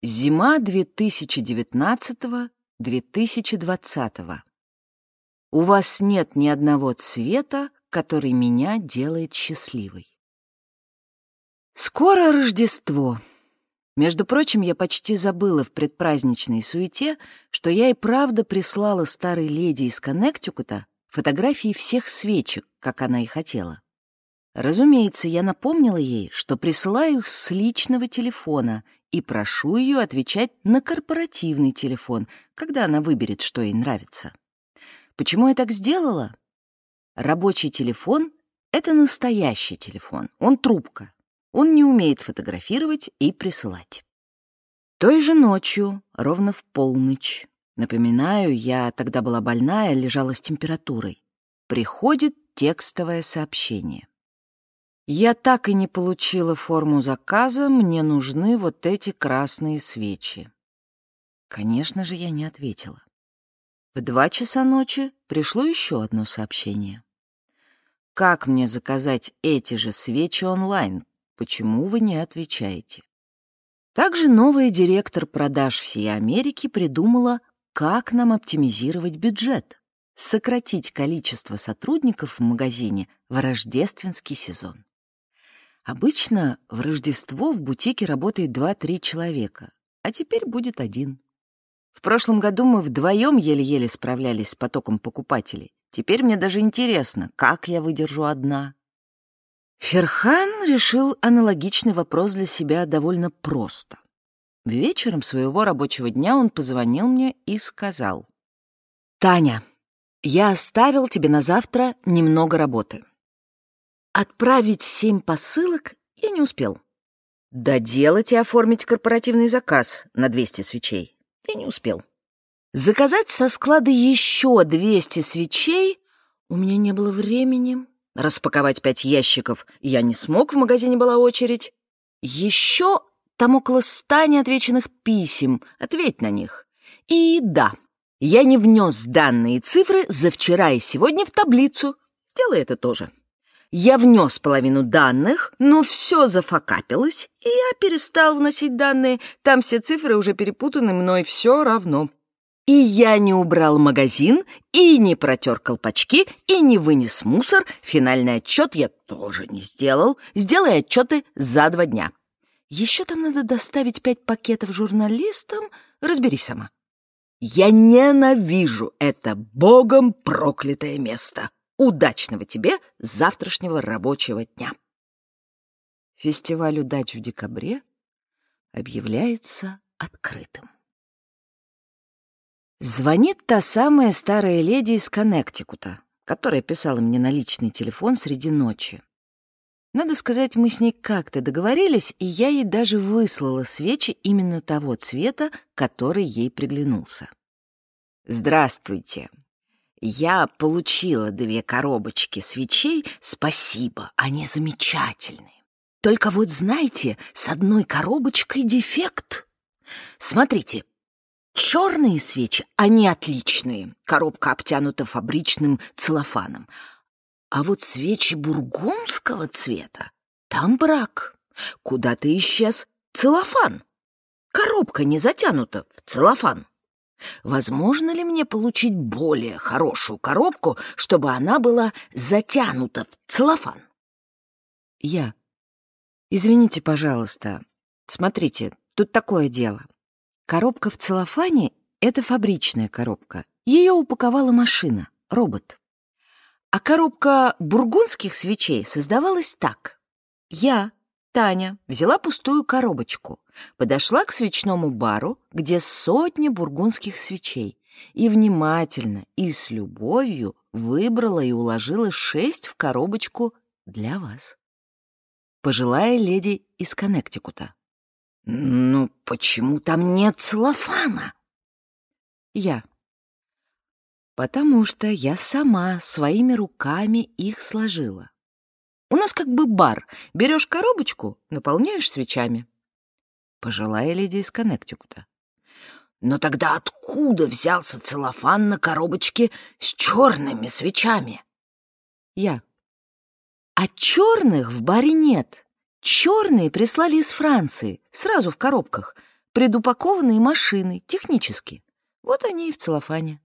Зима 2019-2020. У вас нет ни одного цвета, который меня делает счастливой. Скоро Рождество. Между прочим, я почти забыла в предпраздничной суете, что я и правда прислала старой леди из Коннектикута фотографии всех свечек, как она и хотела. Разумеется, я напомнила ей, что присылаю их с личного телефона и прошу ее отвечать на корпоративный телефон, когда она выберет, что ей нравится. Почему я так сделала? Рабочий телефон — это настоящий телефон, он трубка. Он не умеет фотографировать и присылать. Той же ночью, ровно в полночь, напоминаю, я тогда была больная, лежала с температурой, приходит текстовое сообщение. Я так и не получила форму заказа, мне нужны вот эти красные свечи. Конечно же, я не ответила. В два часа ночи пришло еще одно сообщение. Как мне заказать эти же свечи онлайн? Почему вы не отвечаете? Также новая директор продаж всей Америки придумала, как нам оптимизировать бюджет, сократить количество сотрудников в магазине в рождественский сезон. Обычно в Рождество в бутике работает 2-3 человека, а теперь будет один. В прошлом году мы вдвоем еле-еле справлялись с потоком покупателей. Теперь мне даже интересно, как я выдержу одна. Ферхан решил аналогичный вопрос для себя довольно просто. Вечером своего рабочего дня он позвонил мне и сказал. «Таня, я оставил тебе на завтра немного работы. Отправить семь посылок я не успел. Доделать и оформить корпоративный заказ на 200 свечей я не успел. Заказать со склада еще 200 свечей у меня не было времени. Распаковать пять ящиков я не смог, в магазине была очередь. Еще там около ста неотвеченных писем, ответь на них. И да, я не внес данные цифры за вчера и сегодня в таблицу. Сделай это тоже. Я внес половину данных, но все зафакапилось, и я перестал вносить данные. Там все цифры уже перепутаны мной все равно. И я не убрал магазин, и не протер колпачки, и не вынес мусор. Финальный отчет я тоже не сделал. Сделай отчеты за два дня. Еще там надо доставить пять пакетов журналистам. Разберись сама. Я ненавижу это богом проклятое место. Удачного тебе завтрашнего рабочего дня. Фестиваль удач в декабре объявляется открытым. Звонит та самая старая леди из Коннектикута, которая писала мне на личный телефон среди ночи. Надо сказать, мы с ней как-то договорились, и я ей даже выслала свечи именно того цвета, который ей приглянулся. «Здравствуйте. Я получила две коробочки свечей. Спасибо, они замечательные. Только вот знаете, с одной коробочкой дефект. Смотрите, черные свечи, они отличные. Коробка обтянута фабричным целлофаном. А вот свечи бургундского цвета, там брак. Куда-то исчез целлофан. Коробка не затянута в целлофан. Возможно ли мне получить более хорошую коробку, чтобы она была затянута в целлофан? Я. Извините, пожалуйста. Смотрите, тут такое дело. Коробка в целлофане — это фабричная коробка. Ее упаковала машина, робот. А коробка бургундских свечей создавалась так. Я Таня взяла пустую коробочку, подошла к свечному бару, где сотни бургундских свечей, и внимательно и с любовью выбрала и уложила шесть в коробочку для вас. Пожилая леди из Коннектикута. «Ну, почему там нет целлофана?» Я. «Потому что я сама своими руками их сложила. У нас как бы бар. Берешь коробочку, наполняешь свечами. Пожилая леди из Коннектикута. Но тогда откуда взялся целлофан на коробочке с черными свечами? Я. А черных в баре нет. Черные прислали из Франции, сразу в коробках. предупакованные машины, технически. Вот они и в целлофане.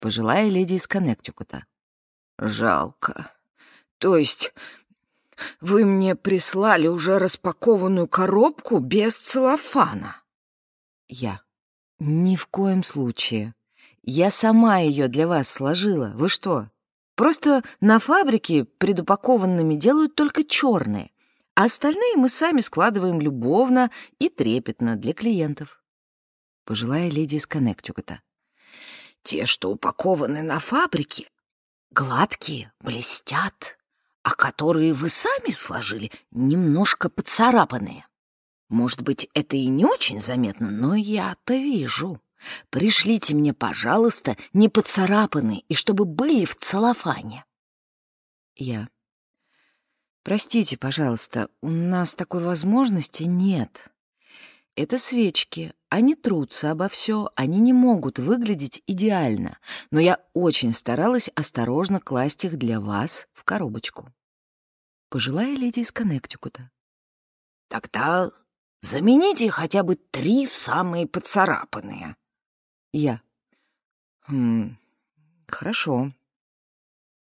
Пожилая леди из Коннектикута. Жалко. То есть вы мне прислали уже распакованную коробку без целлофана? Я. Ни в коем случае. Я сама ее для вас сложила. Вы что? Просто на фабрике предупакованными делают только черные, а остальные мы сами складываем любовно и трепетно для клиентов. Пожилая леди из Коннектикута. Те, что упакованы на фабрике, гладкие, блестят, а которые вы сами сложили, немножко поцарапанные. Может быть, это и не очень заметно, но я-то вижу. Пришлите мне, пожалуйста, не поцарапанные и чтобы были в целлофане. Я. Простите, пожалуйста, у нас такой возможности нет. Это свечки, они трутся обо все, они не могут выглядеть идеально, но я очень старалась осторожно класть их для вас в коробочку. Пожилая леди из Коннектикута. Тогда замените хотя бы три самые поцарапанные. Я. Хм, хорошо.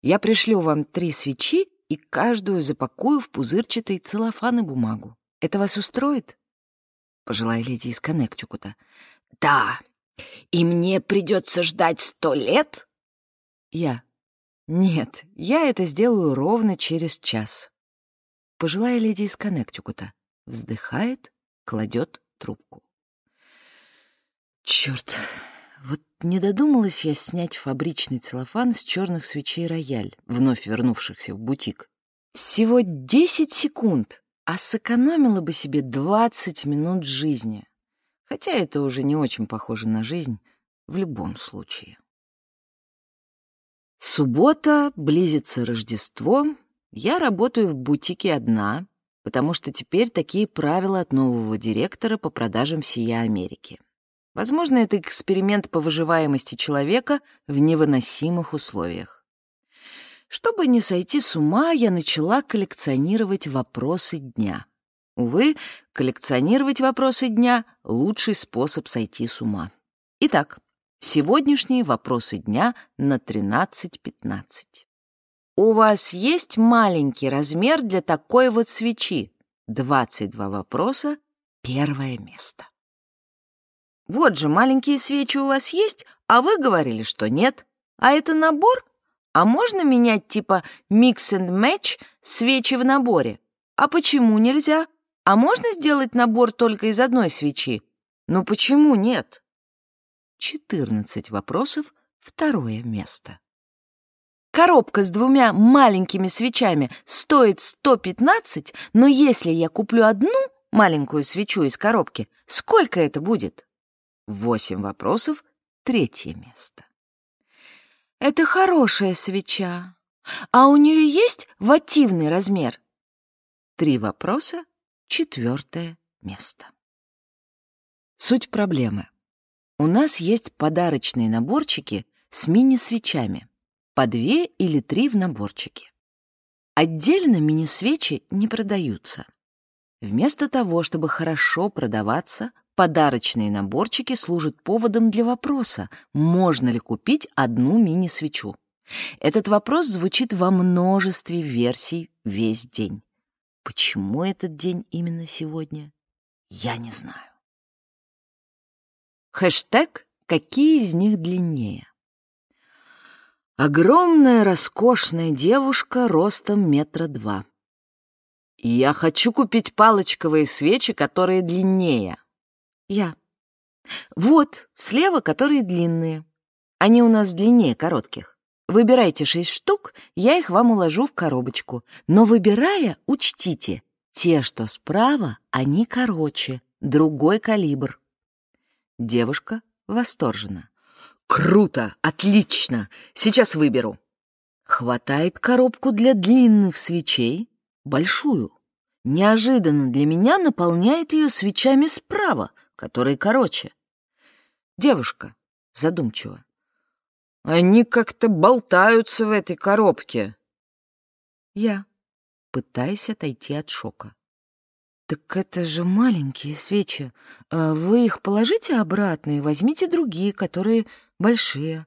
Я пришлю вам три свечи и каждую запакую в пузырчатый целлофан и бумагу. Это вас устроит? Пожилая леди из Коннектикута. Да, и мне придется ждать сто лет? Я. Нет, я это сделаю ровно через час. Пожилая леди из Коннектикута вздыхает, кладет трубку. Черт, вот не додумалась я снять фабричный целлофан с черных свечей рояль, вновь вернувшихся в бутик. Всего 10 секунд, а сэкономила бы себе 20 минут жизни. Хотя это уже не очень похоже на жизнь в любом случае. Суббота, близится Рождество. Я работаю в бутике одна, потому что теперь такие правила от нового директора по продажам всея Америки. Возможно, это эксперимент по выживаемости человека в невыносимых условиях. Чтобы не сойти с ума, я начала коллекционировать вопросы дня. Увы, коллекционировать вопросы дня — лучший способ сойти с ума. Итак, сегодняшние вопросы дня на 13.15. У вас есть маленький размер для такой вот свечи? 22 вопроса, первое место. Вот же, маленькие свечи у вас есть, а вы говорили, что нет. А это набор? А можно менять типа mix and match свечи в наборе? А почему нельзя? А можно сделать набор только из одной свечи? Ну почему нет? 14 вопросов, второе место. Коробка с двумя маленькими свечами стоит 115, но если я куплю одну маленькую свечу из коробки, сколько это будет? Восемь вопросов, третье место. Это хорошая свеча. А у нее есть вативный размер? Три вопроса, четвертое место. Суть проблемы. У нас есть подарочные наборчики с мини-свечами. По две или три в наборчике. Отдельно мини-свечи не продаются. Вместо того, чтобы хорошо продаваться, Подарочные наборчики служат поводом для вопроса, можно ли купить одну мини-свечу. Этот вопрос звучит во множестве версий весь день. Почему этот день именно сегодня, я не знаю. Хэштег «Какие из них длиннее?» Огромная роскошная девушка ростом метра два. Я хочу купить палочковые свечи, которые длиннее. Я. Вот, слева, которые длинные. Они у нас длиннее коротких. Выбирайте шесть штук, я их вам уложу в коробочку. Но выбирая, учтите, те, что справа, они короче, другой калибр. Девушка восторжена. «Круто! Отлично! Сейчас выберу!» Хватает коробку для длинных свечей, большую. Неожиданно для меня наполняет ее свечами справа, который короче. Девушка задумчиво. Они как-то болтаются в этой коробке. Я, пытаясь отойти от шока. «Так это же маленькие свечи. А вы их положите обратно и возьмите другие, которые большие.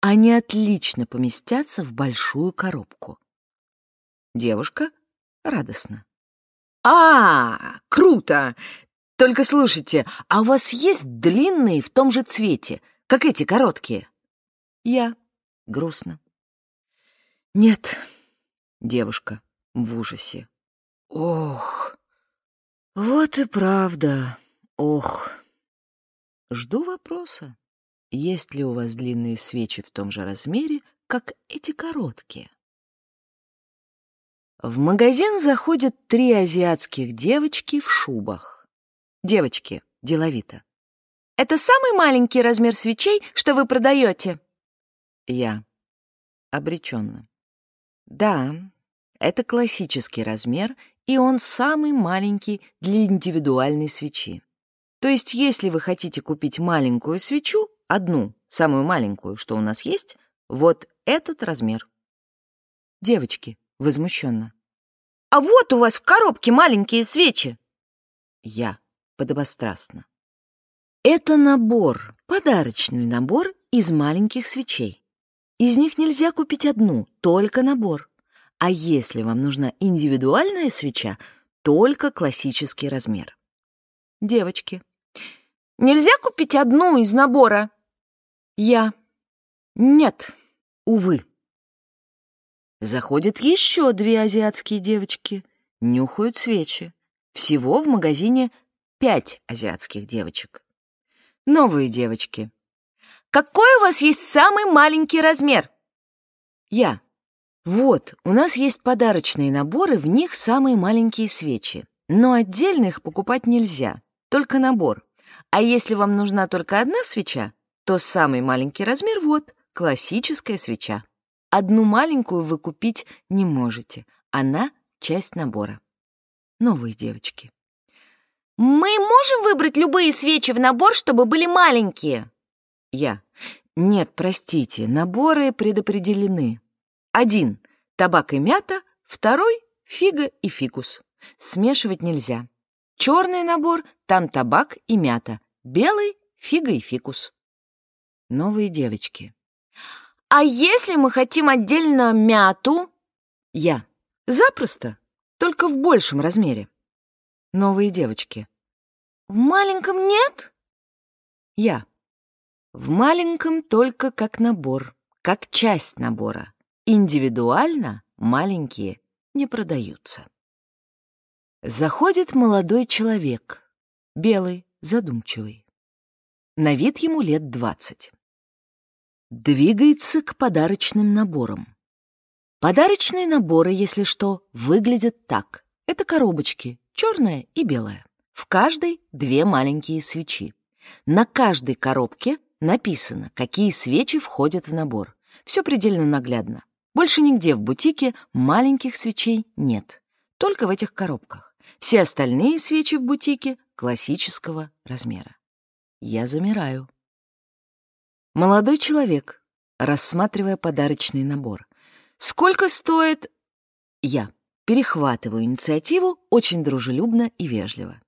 Они отлично поместятся в большую коробку». Девушка радостно. «А, круто! Только слушайте, а у вас есть длинные в том же цвете, как эти короткие?» Я грустно. «Нет». Девушка в ужасе. «Ох, вот и правда. Ох. Жду вопроса. Есть ли у вас длинные свечи в том же размере, как эти короткие?» В магазин заходят три азиатских девочки в шубах. Девочки, деловито. «Это самый маленький размер свечей, что вы продаете?» Я. Обреченно. «Да, это классический размер, и он самый маленький для индивидуальной свечи. То есть, если вы хотите купить маленькую свечу, одну, самую маленькую, что у нас есть, вот этот размер. Девочки, возмущенно. «А вот у вас в коробке маленькие свечи!» Я подобострастно. Это набор, подарочный набор из маленьких свечей. Из них нельзя купить одну, только набор. А если вам нужна индивидуальная свеча, только классический размер. Девочки. Нельзя купить одну из набора? Я. Нет, увы. Заходят еще две азиатские девочки, нюхают свечи. Всего в магазине пять азиатских девочек. Новые девочки. «Какой у вас есть самый маленький размер?» Я. Вот, у нас есть подарочные наборы, в них самые маленькие свечи. Но отдельно их покупать нельзя, только набор. А если вам нужна только одна свеча, то самый маленький размер вот, классическая свеча. Одну маленькую вы купить не можете. Она — часть набора. Новые девочки. «Мы можем выбрать любые свечи в набор, чтобы были маленькие?» Я. Нет, простите, наборы предопределены. Один — табак и мята, второй — фига и фикус. Смешивать нельзя. Черный набор — там табак и мята, белый — фига и фикус. Новые девочки. А если мы хотим отдельно мяту? Я. Запросто, только в большем размере. Новые девочки. В маленьком нет? Я. В маленьком только как набор, как часть набора. Индивидуально маленькие не продаются. Заходит молодой человек, белый, задумчивый. На вид ему лет двадцать двигается к подарочным наборам. Подарочные наборы, если что, выглядят так. Это коробочки, черная и белая. В каждой две маленькие свечи. На каждой коробке написано, какие свечи входят в набор. Все предельно наглядно. Больше нигде в бутике маленьких свечей нет. Только в этих коробках. Все остальные свечи в бутике классического размера. Я замираю. Молодой человек, рассматривая подарочный набор. «Сколько стоит...» Я перехватываю инициативу очень дружелюбно и вежливо.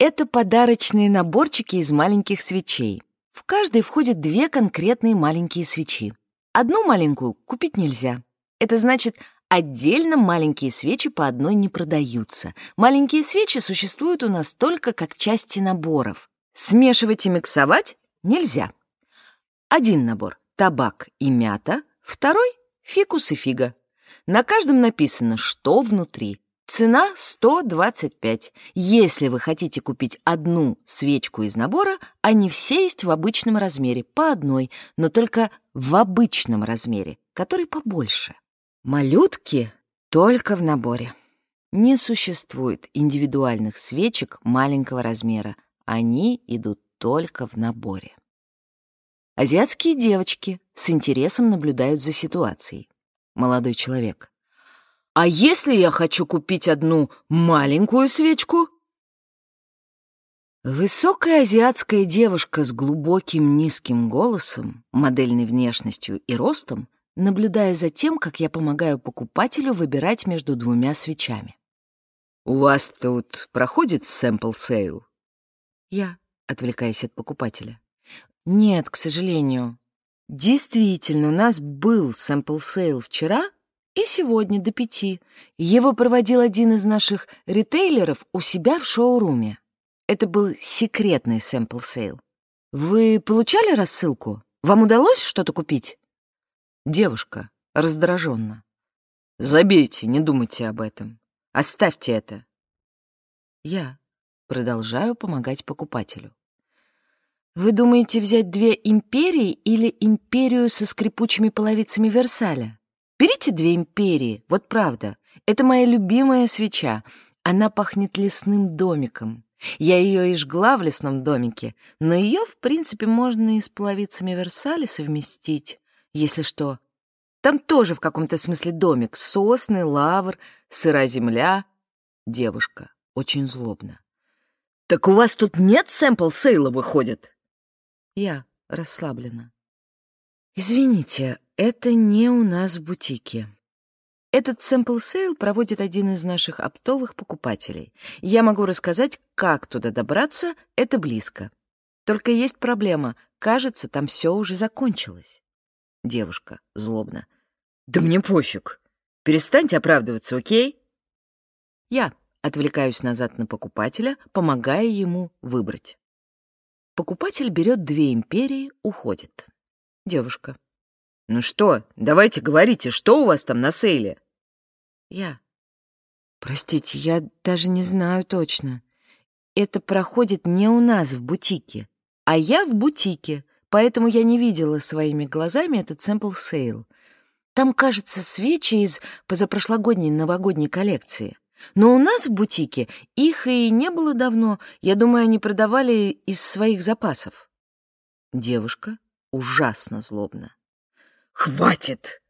Это подарочные наборчики из маленьких свечей. В каждый входят две конкретные маленькие свечи. Одну маленькую купить нельзя. Это значит, отдельно маленькие свечи по одной не продаются. Маленькие свечи существуют у нас только как части наборов. Смешивать и миксовать нельзя. Один набор — табак и мята, второй — фикус и фига. На каждом написано, что внутри. Цена 125. Если вы хотите купить одну свечку из набора, они все есть в обычном размере, по одной, но только в обычном размере, который побольше. Малютки только в наборе. Не существует индивидуальных свечек маленького размера. Они идут только в наборе. Азиатские девочки с интересом наблюдают за ситуацией. Молодой человек. «А если я хочу купить одну маленькую свечку?» Высокая азиатская девушка с глубоким низким голосом, модельной внешностью и ростом, наблюдая за тем, как я помогаю покупателю выбирать между двумя свечами. «У вас тут проходит sample sale?» Я, отвлекаясь от покупателя. «Нет, к сожалению. Действительно, у нас был sample sale вчера и сегодня до пяти. Его проводил один из наших ритейлеров у себя в шоуруме. Это был секретный sample sale. Вы получали рассылку? Вам удалось что-то купить?» Девушка раздраженно. «Забейте, не думайте об этом. Оставьте это». Я продолжаю помогать покупателю. Вы думаете взять две империи или империю со скрипучими половицами Версаля? Берите две империи, вот правда. Это моя любимая свеча. Она пахнет лесным домиком. Я ее и жгла в лесном домике, но ее, в принципе, можно и с половицами Версаля совместить, если что. Там тоже в каком-то смысле домик. Сосны, лавр, сыра земля. Девушка очень злобно. «Так у вас тут нет sample sale а, выходит?» Я расслабленно. «Извините, это не у нас в бутике. Этот sample sale проводит один из наших оптовых покупателей. Я могу рассказать, как туда добраться, это близко. Только есть проблема. Кажется, там все уже закончилось». Девушка злобно. «Да мне пофиг. Перестаньте оправдываться, окей?» Я отвлекаюсь назад на покупателя, помогая ему выбрать. Покупатель берет две империи, уходит. Девушка. «Ну что, давайте говорите, что у вас там на сейле?» Я. «Простите, я даже не знаю точно. Это проходит не у нас в бутике, а я в бутике, поэтому я не видела своими глазами этот sample sale. Там, кажется, свечи из позапрошлогодней новогодней коллекции. Но у нас в бутике их и не было давно. Я думаю, они продавали из своих запасов. Девушка ужасно злобно. «Хватит!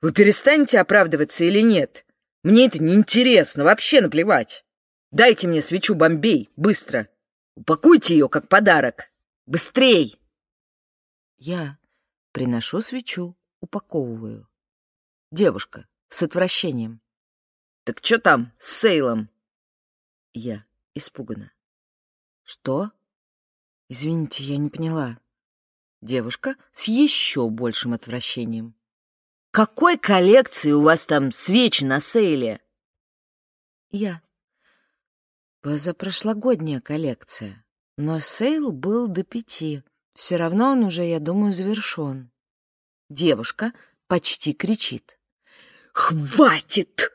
Вы перестанете оправдываться или нет? Мне это неинтересно, вообще наплевать. Дайте мне свечу Бомбей, быстро. Упакуйте ее как подарок. Быстрей!» Я приношу свечу, упаковываю. Девушка с отвращением. «Так что там с Сейлом?» Я испугана. «Что?» «Извините, я не поняла». Девушка с еще большим отвращением. «Какой коллекции у вас там свечи на sale е?» Я. Позапрошлогодняя коллекция. Но sale был до пяти. Все равно он уже, я думаю, завершен. Девушка почти кричит. «Хватит!»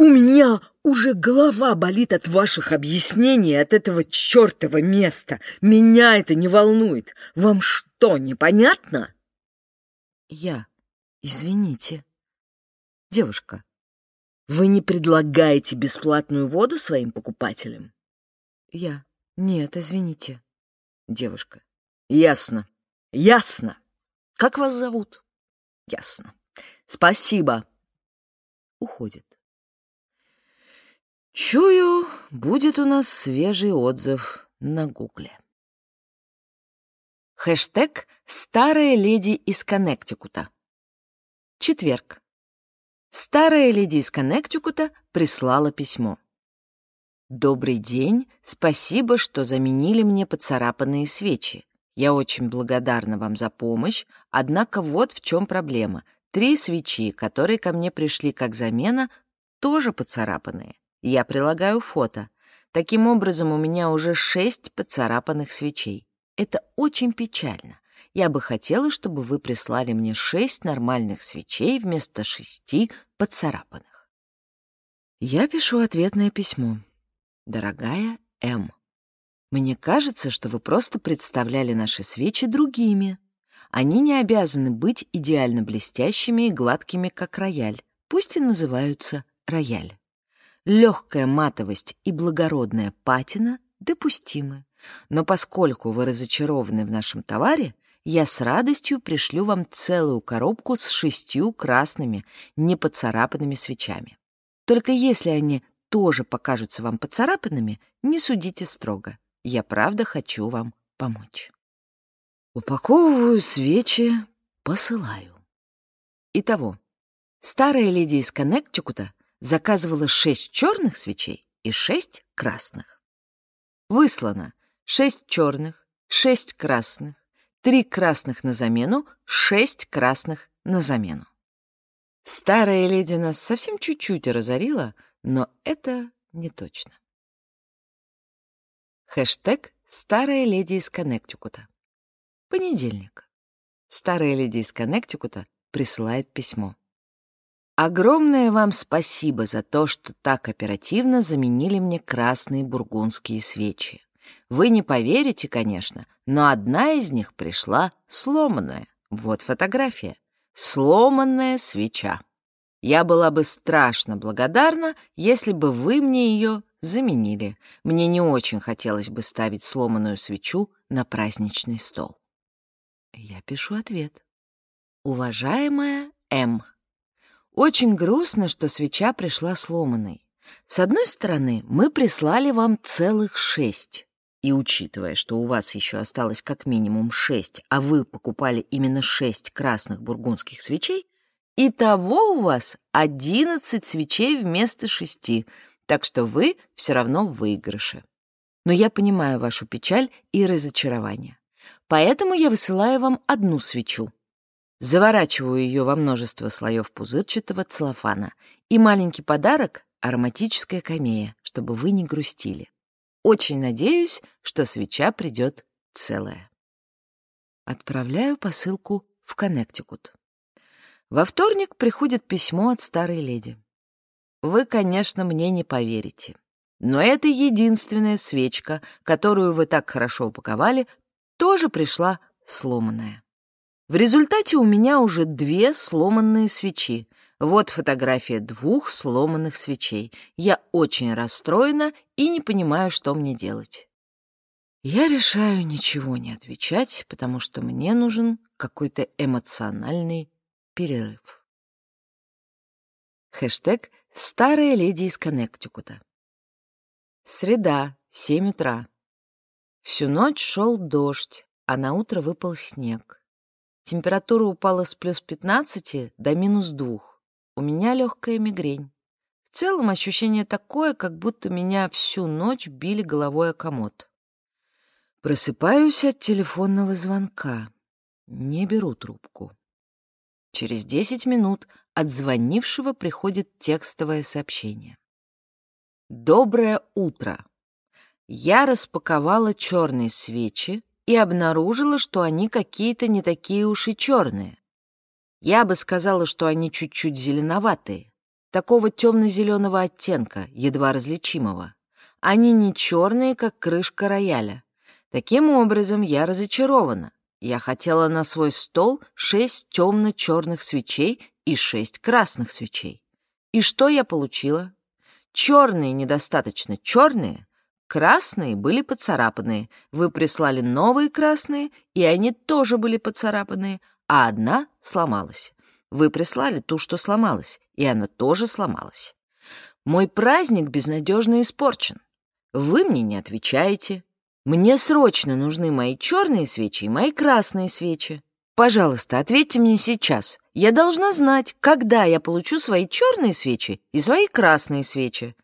У меня уже голова болит от ваших объяснений, от этого чертова места. Меня это не волнует. Вам что, непонятно? Я. Извините. Девушка. Вы не предлагаете бесплатную воду своим покупателям? Я. Нет, извините. Девушка. Ясно. Ясно. Как вас зовут? Ясно. Спасибо. Уходит. Чую, будет у нас свежий отзыв на Гугле. Хэштег «Старая леди из Коннектикута». Четверг. Старая леди из Коннектикута прислала письмо. «Добрый день, спасибо, что заменили мне поцарапанные свечи. Я очень благодарна вам за помощь, однако вот в чем проблема. Три свечи, которые ко мне пришли как замена, тоже поцарапанные. Я прилагаю фото. Таким образом, у меня уже шесть поцарапанных свечей. Это очень печально. Я бы хотела, чтобы вы прислали мне шесть нормальных свечей вместо шести поцарапанных. Я пишу ответное письмо. Дорогая М. Мне кажется, что вы просто представляли наши свечи другими. Они не обязаны быть идеально блестящими и гладкими, как рояль. Пусть и называются рояль легкая матовость и благородная патина допустимы. Но поскольку вы разочарованы в нашем товаре, я с радостью пришлю вам целую коробку с шестью красными, непоцарапанными свечами. Только если они тоже покажутся вам поцарапанными, не судите строго. Я правда хочу вам помочь. Упаковываю свечи, посылаю. Итого, старая леди из Коннектикута заказывала шесть черных свечей и шесть красных. Выслано шесть черных, шесть красных, три красных на замену, шесть красных на замену. Старая леди нас совсем чуть-чуть разорила, но это не точно. Хэштег «Старая леди из Коннектикута». Понедельник. Старая леди из Коннектикута присылает письмо. Огромное вам спасибо за то, что так оперативно заменили мне красные бургундские свечи. Вы не поверите, конечно, но одна из них пришла сломанная. Вот фотография. Сломанная свеча. Я была бы страшно благодарна, если бы вы мне ее заменили. Мне не очень хотелось бы ставить сломанную свечу на праздничный стол. Я пишу ответ. Уважаемая М. Очень грустно, что свеча пришла сломанной. С одной стороны, мы прислали вам целых шесть. И учитывая, что у вас еще осталось как минимум шесть, а вы покупали именно шесть красных бургундских свечей, Итого у вас одиннадцать свечей вместо шести, так что вы все равно в выигрыше. Но я понимаю вашу печаль и разочарование. Поэтому я высылаю вам одну свечу. Заворачиваю ее во множество слоев пузырчатого целлофана. И маленький подарок — ароматическая камея, чтобы вы не грустили. Очень надеюсь, что свеча придет целая. Отправляю посылку в Коннектикут. Во вторник приходит письмо от старой леди. Вы, конечно, мне не поверите, но эта единственная свечка, которую вы так хорошо упаковали, тоже пришла сломанная. В результате у меня уже две сломанные свечи. Вот фотография двух сломанных свечей. Я очень расстроена и не понимаю, что мне делать. Я решаю ничего не отвечать, потому что мне нужен какой-то эмоциональный перерыв. Хэштег «Старая леди из Коннектикута». Среда, 7 утра. Всю ночь шел дождь, а на утро выпал снег. Температура упала с плюс 15 до минус 2. У меня легкая мигрень. В целом ощущение такое, как будто меня всю ночь били головой о комод. Просыпаюсь от телефонного звонка. Не беру трубку. Через 10 минут от звонившего приходит текстовое сообщение. «Доброе утро! Я распаковала черные свечи и обнаружила, что они какие-то не такие уж и черные. Я бы сказала, что они чуть-чуть зеленоватые, такого темно-зеленого оттенка, едва различимого. Они не черные, как крышка рояля. Таким образом, я разочарована. Я хотела на свой стол шесть темно-черных свечей и шесть красных свечей. И что я получила? Черные недостаточно черные, красные были поцарапанные. Вы прислали новые красные, и они тоже были поцарапанные, а одна сломалась. Вы прислали ту, что сломалась, и она тоже сломалась. Мой праздник безнадежно испорчен. Вы мне не отвечаете, мне срочно нужны мои черные свечи и мои красные свечи. Пожалуйста, ответьте мне сейчас. Я должна знать, когда я получу свои черные свечи и свои красные свечи.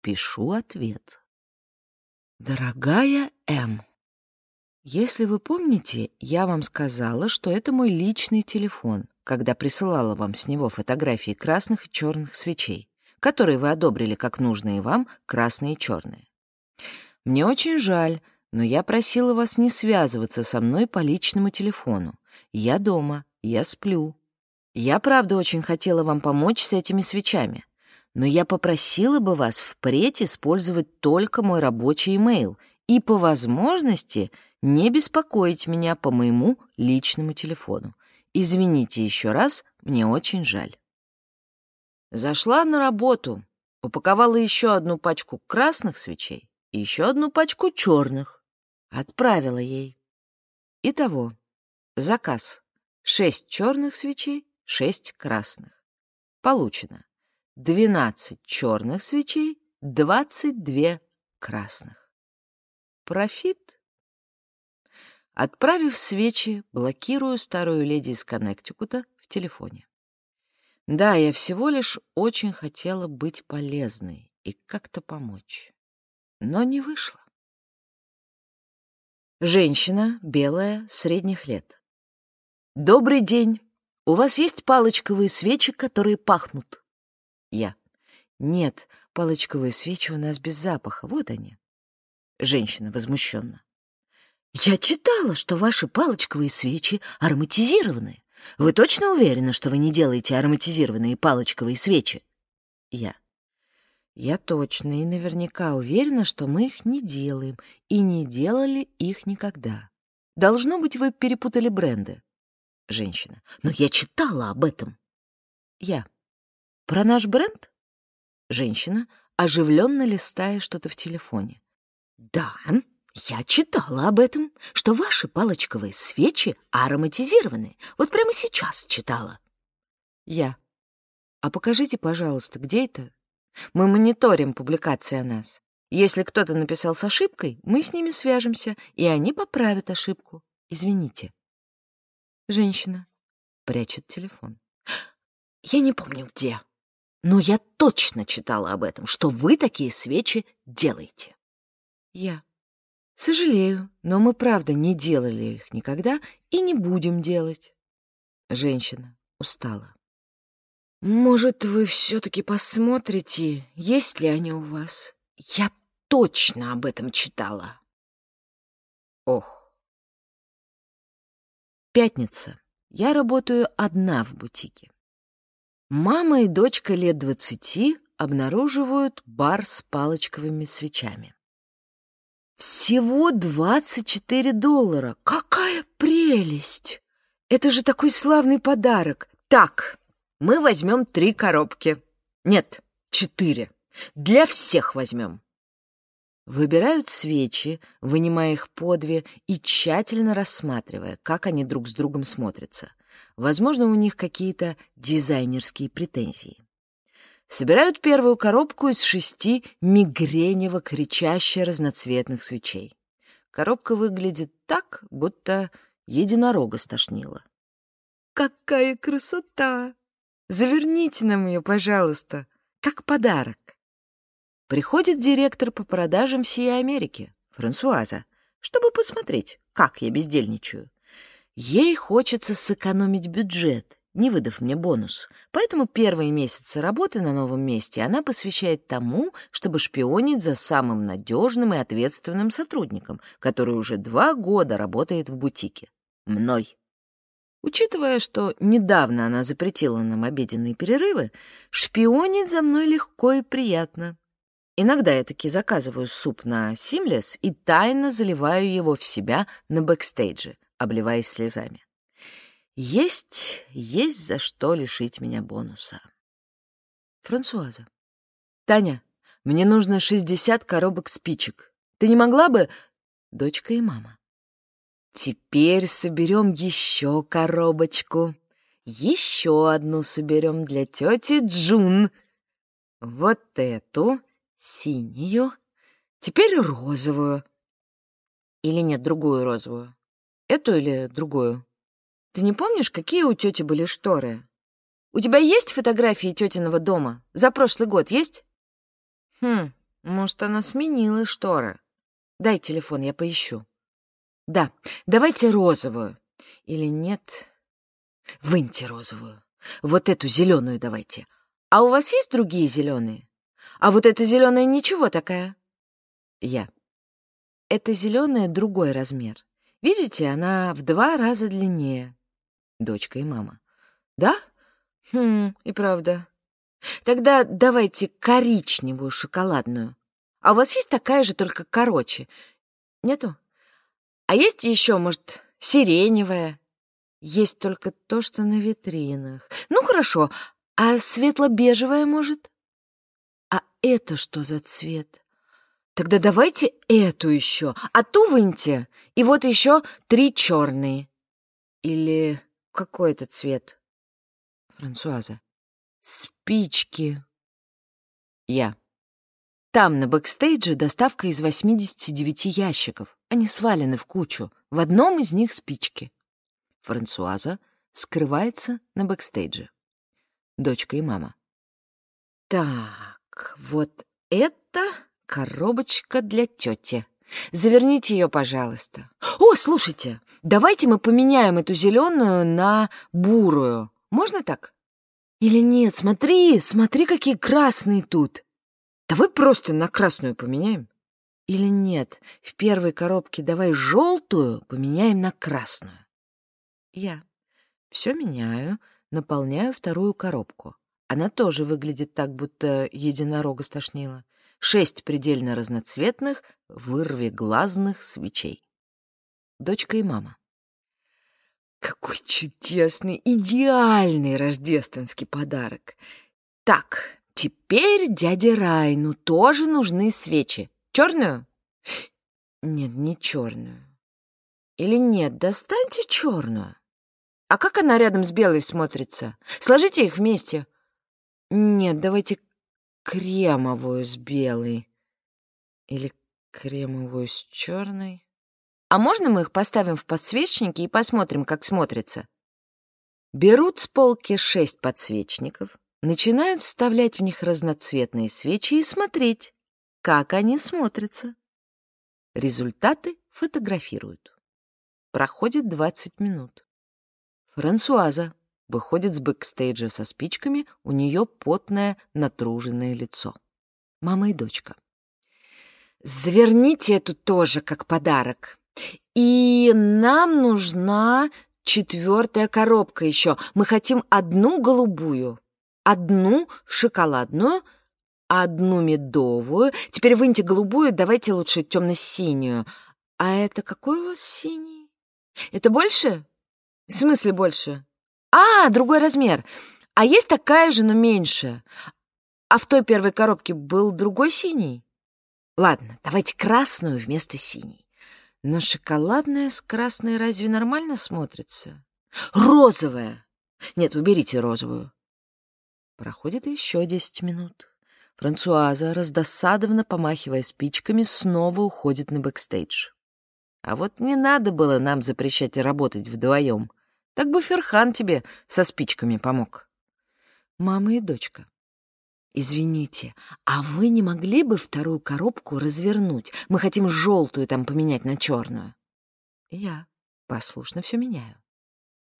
Пишу ответ. Дорогая М, если вы помните, я вам сказала, что это мой личный телефон, когда присылала вам с него фотографии красных и черных свечей, которые вы одобрили как нужные вам красные и черные. Мне очень жаль, но я просила вас не связываться со мной по личному телефону. Я дома, я сплю. Я, правда, очень хотела вам помочь с этими свечами, но я попросила бы вас впредь использовать только мой рабочий имейл и, по возможности, не беспокоить меня по моему личному телефону. Извините еще раз, мне очень жаль. Зашла на работу, упаковала еще одну пачку красных свечей, и еще одну пачку черных. Отправила ей. Итого, заказ. Шесть черных свечей, шесть красных. Получено. Двенадцать черных свечей, двадцать две красных. Профит. Отправив свечи, блокирую старую леди из Коннектикута в телефоне. Да, я всего лишь очень хотела быть полезной и как-то помочь. Но не вышло. Женщина, белая, средних лет. «Добрый день. У вас есть палочковые свечи, которые пахнут?» Я. «Нет, палочковые свечи у нас без запаха. Вот они». Женщина возмущенно. «Я читала, что ваши палочковые свечи ароматизированы. Вы точно уверены, что вы не делаете ароматизированные палочковые свечи?» Я. Я точно и наверняка уверена, что мы их не делаем и не делали их никогда. Должно быть, вы перепутали бренды. Женщина. Но я читала об этом. Я. Про наш бренд? Женщина, оживленно листая что-то в телефоне. Да, я читала об этом, что ваши палочковые свечи ароматизированы. Вот прямо сейчас читала. Я. А покажите, пожалуйста, где это? Мы мониторим публикации о нас. Если кто-то написал с ошибкой, мы с ними свяжемся, и они поправят ошибку. Извините. Женщина прячет телефон. Я не помню где, но я точно читала об этом, что вы такие свечи делаете. Я. Сожалею, но мы правда не делали их никогда и не будем делать. Женщина устала. Может, вы все-таки посмотрите, есть ли они у вас? Я точно об этом читала. Ох. Пятница. Я работаю одна в бутике. Мама и дочка лет двадцати обнаруживают бар с палочковыми свечами. Всего 24 доллара. Какая прелесть! Это же такой славный подарок. Так, мы возьмем три коробки. Нет, четыре. Для всех возьмем. Выбирают свечи, вынимая их по две и тщательно рассматривая, как они друг с другом смотрятся. Возможно, у них какие-то дизайнерские претензии. Собирают первую коробку из шести мигренево кричаще разноцветных свечей. Коробка выглядит так, будто единорога стошнило. «Какая красота!» Заверните нам ее, пожалуйста, как подарок. Приходит директор по продажам всей Америки, Франсуаза, чтобы посмотреть, как я бездельничаю. Ей хочется сэкономить бюджет, не выдав мне бонус, поэтому первые месяцы работы на новом месте она посвящает тому, чтобы шпионить за самым надежным и ответственным сотрудником, который уже два года работает в бутике — мной. Учитывая, что недавно она запретила нам обеденные перерывы, шпионить за мной легко и приятно. Иногда я таки заказываю суп на Симлес и тайно заливаю его в себя на бэкстейдже, обливаясь слезами. Есть, есть за что лишить меня бонуса. Франсуаза. Таня, мне нужно 60 коробок спичек. Ты не могла бы... Дочка и мама. Теперь соберем еще коробочку. Еще одну соберем для тети Джун. Вот эту, синюю. Теперь розовую. Или нет, другую розовую. Эту или другую? Ты не помнишь, какие у тети были шторы? У тебя есть фотографии тетиного дома? За прошлый год есть? Хм, может, она сменила шторы. Дай телефон, я поищу. Да, давайте розовую. Или нет? Выньте розовую. Вот эту зеленую давайте. А у вас есть другие зеленые? А вот эта зеленая ничего такая. Я. Эта зеленая другой размер. Видите, она в два раза длиннее. Дочка и мама. Да? Хм, и правда. Тогда давайте коричневую шоколадную. А у вас есть такая же, только короче? Нету? А есть еще, может, сиреневая? Есть только то, что на витринах. Ну, хорошо. А светло-бежевая, может? А это что за цвет? Тогда давайте эту еще, а ту выньте. И вот еще три черные. Или какой это цвет? Франсуаза. Спички. Я. Там, на бэкстейдже, доставка из 89 ящиков. Они свалены в кучу. В одном из них спички. Франсуаза скрывается на бэкстейдже. Дочка и мама. Так, вот Это коробочка для тети. Заверните ее, пожалуйста. О, слушайте, давайте мы поменяем эту зеленую на бурую. Можно так? Или нет, смотри, смотри, какие красные тут. Давай просто на красную поменяем. Или нет, в первой коробке давай желтую поменяем на красную. Я все меняю, наполняю вторую коробку. Она тоже выглядит так, будто единорога стошнило. Шесть предельно разноцветных, вырвиглазных свечей. Дочка и мама. Какой чудесный, идеальный рождественский подарок. Так, теперь дяде Райну тоже нужны свечи. Черную? Нет, не черную. Или нет, достаньте черную. А как она рядом с белой смотрится? Сложите их вместе. Нет, давайте кремовую с белой. Или кремовую с черной. А можно мы их поставим в подсвечники и посмотрим, как смотрится? Берут с полки шесть подсвечников, начинают вставлять в них разноцветные свечи и смотреть, как они смотрятся. Результаты фотографируют. Проходит 20 минут. Франсуаза выходит с бэкстейджа со спичками, у нее потное, натруженное лицо. Мама и дочка. «Заверните эту тоже как подарок. И нам нужна четвертая коробка еще. Мы хотим одну голубую, одну шоколадную — одну медовую. Теперь выньте голубую, давайте лучше темно-синюю. А это какой у вас синий? Это больше? В смысле больше? А, другой размер. А есть такая же, но меньше. А в той первой коробке был другой синий? Ладно, давайте красную вместо синей. Но шоколадная с красной разве нормально смотрится? Розовая! Нет, уберите розовую. Проходит еще десять минут. Франсуаза, раздосадованно помахивая спичками, снова уходит на бэкстейдж. А вот не надо было нам запрещать работать вдвоем. Так бы Ферхан тебе со спичками помог. Мама и дочка. «Извините, а вы не могли бы вторую коробку развернуть? Мы хотим желтую там поменять на черную». Я послушно все меняю.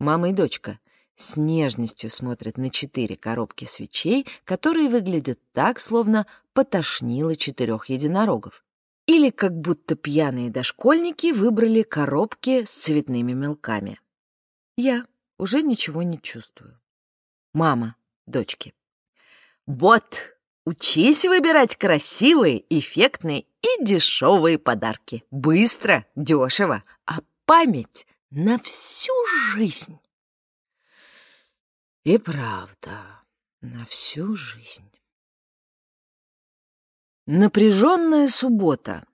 Мама и дочка с нежностью смотрит на четыре коробки свечей, которые выглядят так, словно потошнило четырех единорогов. Или как будто пьяные дошкольники выбрали коробки с цветными мелками. Я уже ничего не чувствую. Мама, дочки. Вот, учись выбирать красивые, эффектные и дешевые подарки. Быстро, дешево, а память на всю жизнь. И правда, на всю жизнь. Напряженная суббота.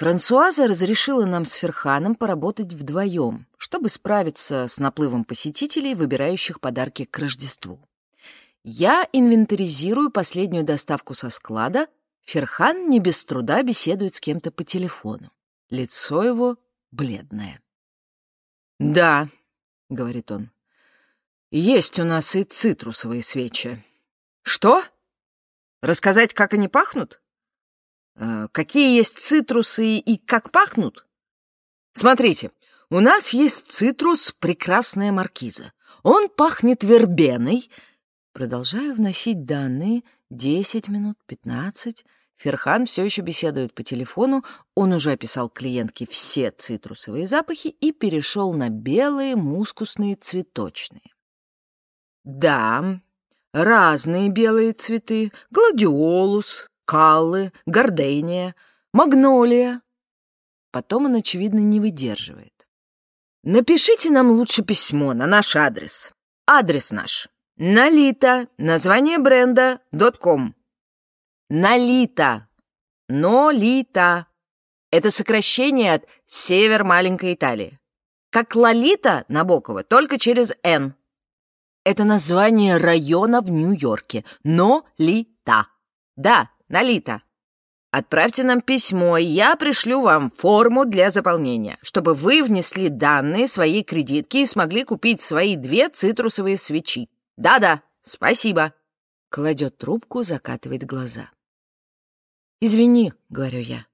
Франсуаза разрешила нам с Ферханом поработать вдвоем, чтобы справиться с наплывом посетителей, выбирающих подарки к Рождеству. Я инвентаризирую последнюю доставку со склада, Ферхан не без труда беседует с кем-то по телефону. Лицо его бледное. «Да», — говорит он, есть у нас и цитрусовые свечи. Что? Рассказать, как они пахнут? Э, какие есть цитрусы и как пахнут? Смотрите, у нас есть цитрус «Прекрасная маркиза». Он пахнет вербеной. Продолжаю вносить данные. Десять минут, пятнадцать. Ферхан все еще беседует по телефону. Он уже описал клиентке все цитрусовые запахи и перешел на белые, мускусные, цветочные. Да, разные белые цветы. Гладиолус, каллы, гордения, магнолия. Потом он, очевидно, не выдерживает. Напишите нам лучше письмо на наш адрес. Адрес наш. Налито. Название бренда. .com. Налито. Нолита. Это сокращение от «Север маленькой Италии». Как Лолита Набокова, только через «Н». Это название района в Нью-Йорке. Но-ли-та. Да, налито. Отправьте нам письмо, и я пришлю вам форму для заполнения, чтобы вы внесли данные своей кредитки и смогли купить свои две цитрусовые свечи. Да-да, спасибо. Кладет трубку, закатывает глаза. «Извини», — говорю я.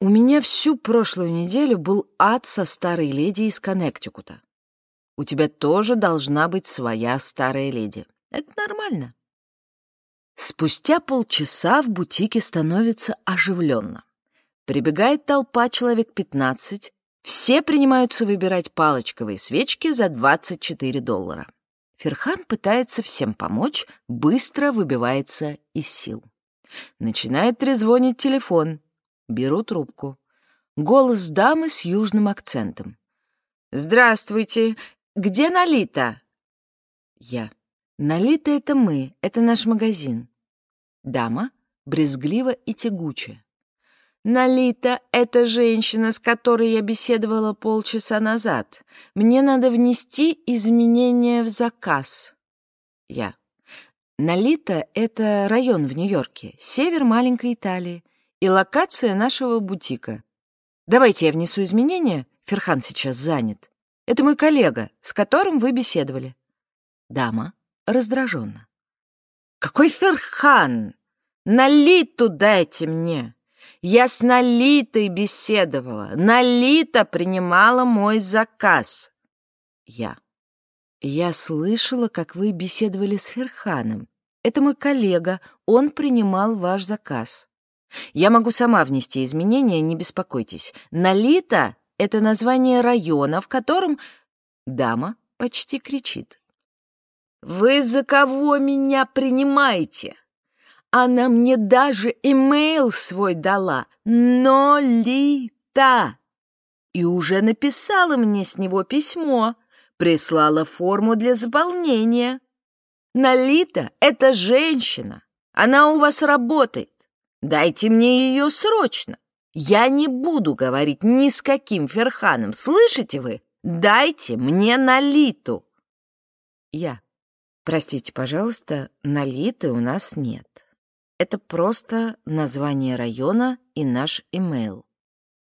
«У меня всю прошлую неделю был ад со старой леди из Коннектикута. У тебя тоже должна быть своя старая леди. Это нормально». Спустя полчаса в бутике становится оживленно. Прибегает толпа человек 15, все принимаются выбирать палочковые свечки за 24 доллара. Ферхан пытается всем помочь, быстро выбивается из сил. Начинает трезвонить телефон. Беру трубку. Голос дамы с южным акцентом. «Здравствуйте! Где Налита?» Я. «Налита — это мы, это наш магазин». Дама брезгливо и тягуче. «Налита — это женщина, с которой я беседовала полчаса назад. Мне надо внести изменения в заказ». Я. Налита — это район в Нью-Йорке, север маленькой Италии и локация нашего бутика. Давайте я внесу изменения, Ферхан сейчас занят. Это мой коллега, с которым вы беседовали. Дама раздраженно. «Какой Ферхан? Налиту дайте мне!» Я с Налитой беседовала. Налита принимала мой заказ. Я. Я слышала, как вы беседовали с Ферханом. Это мой коллега, он принимал ваш заказ. Я могу сама внести изменения, не беспокойтесь. Налита — это название района, в котором... Дама почти кричит. «Вы за кого меня принимаете? Она мне даже имейл свой дала. Нолита. И уже написала мне с него письмо. Прислала форму для заполнения. Налита — это женщина. Она у вас работает. Дайте мне ее срочно. Я не буду говорить ни с каким Ферханом. Слышите вы? Дайте мне Налиту. Я. Простите, пожалуйста, Налиты у нас нет. Это просто название района и наш имейл.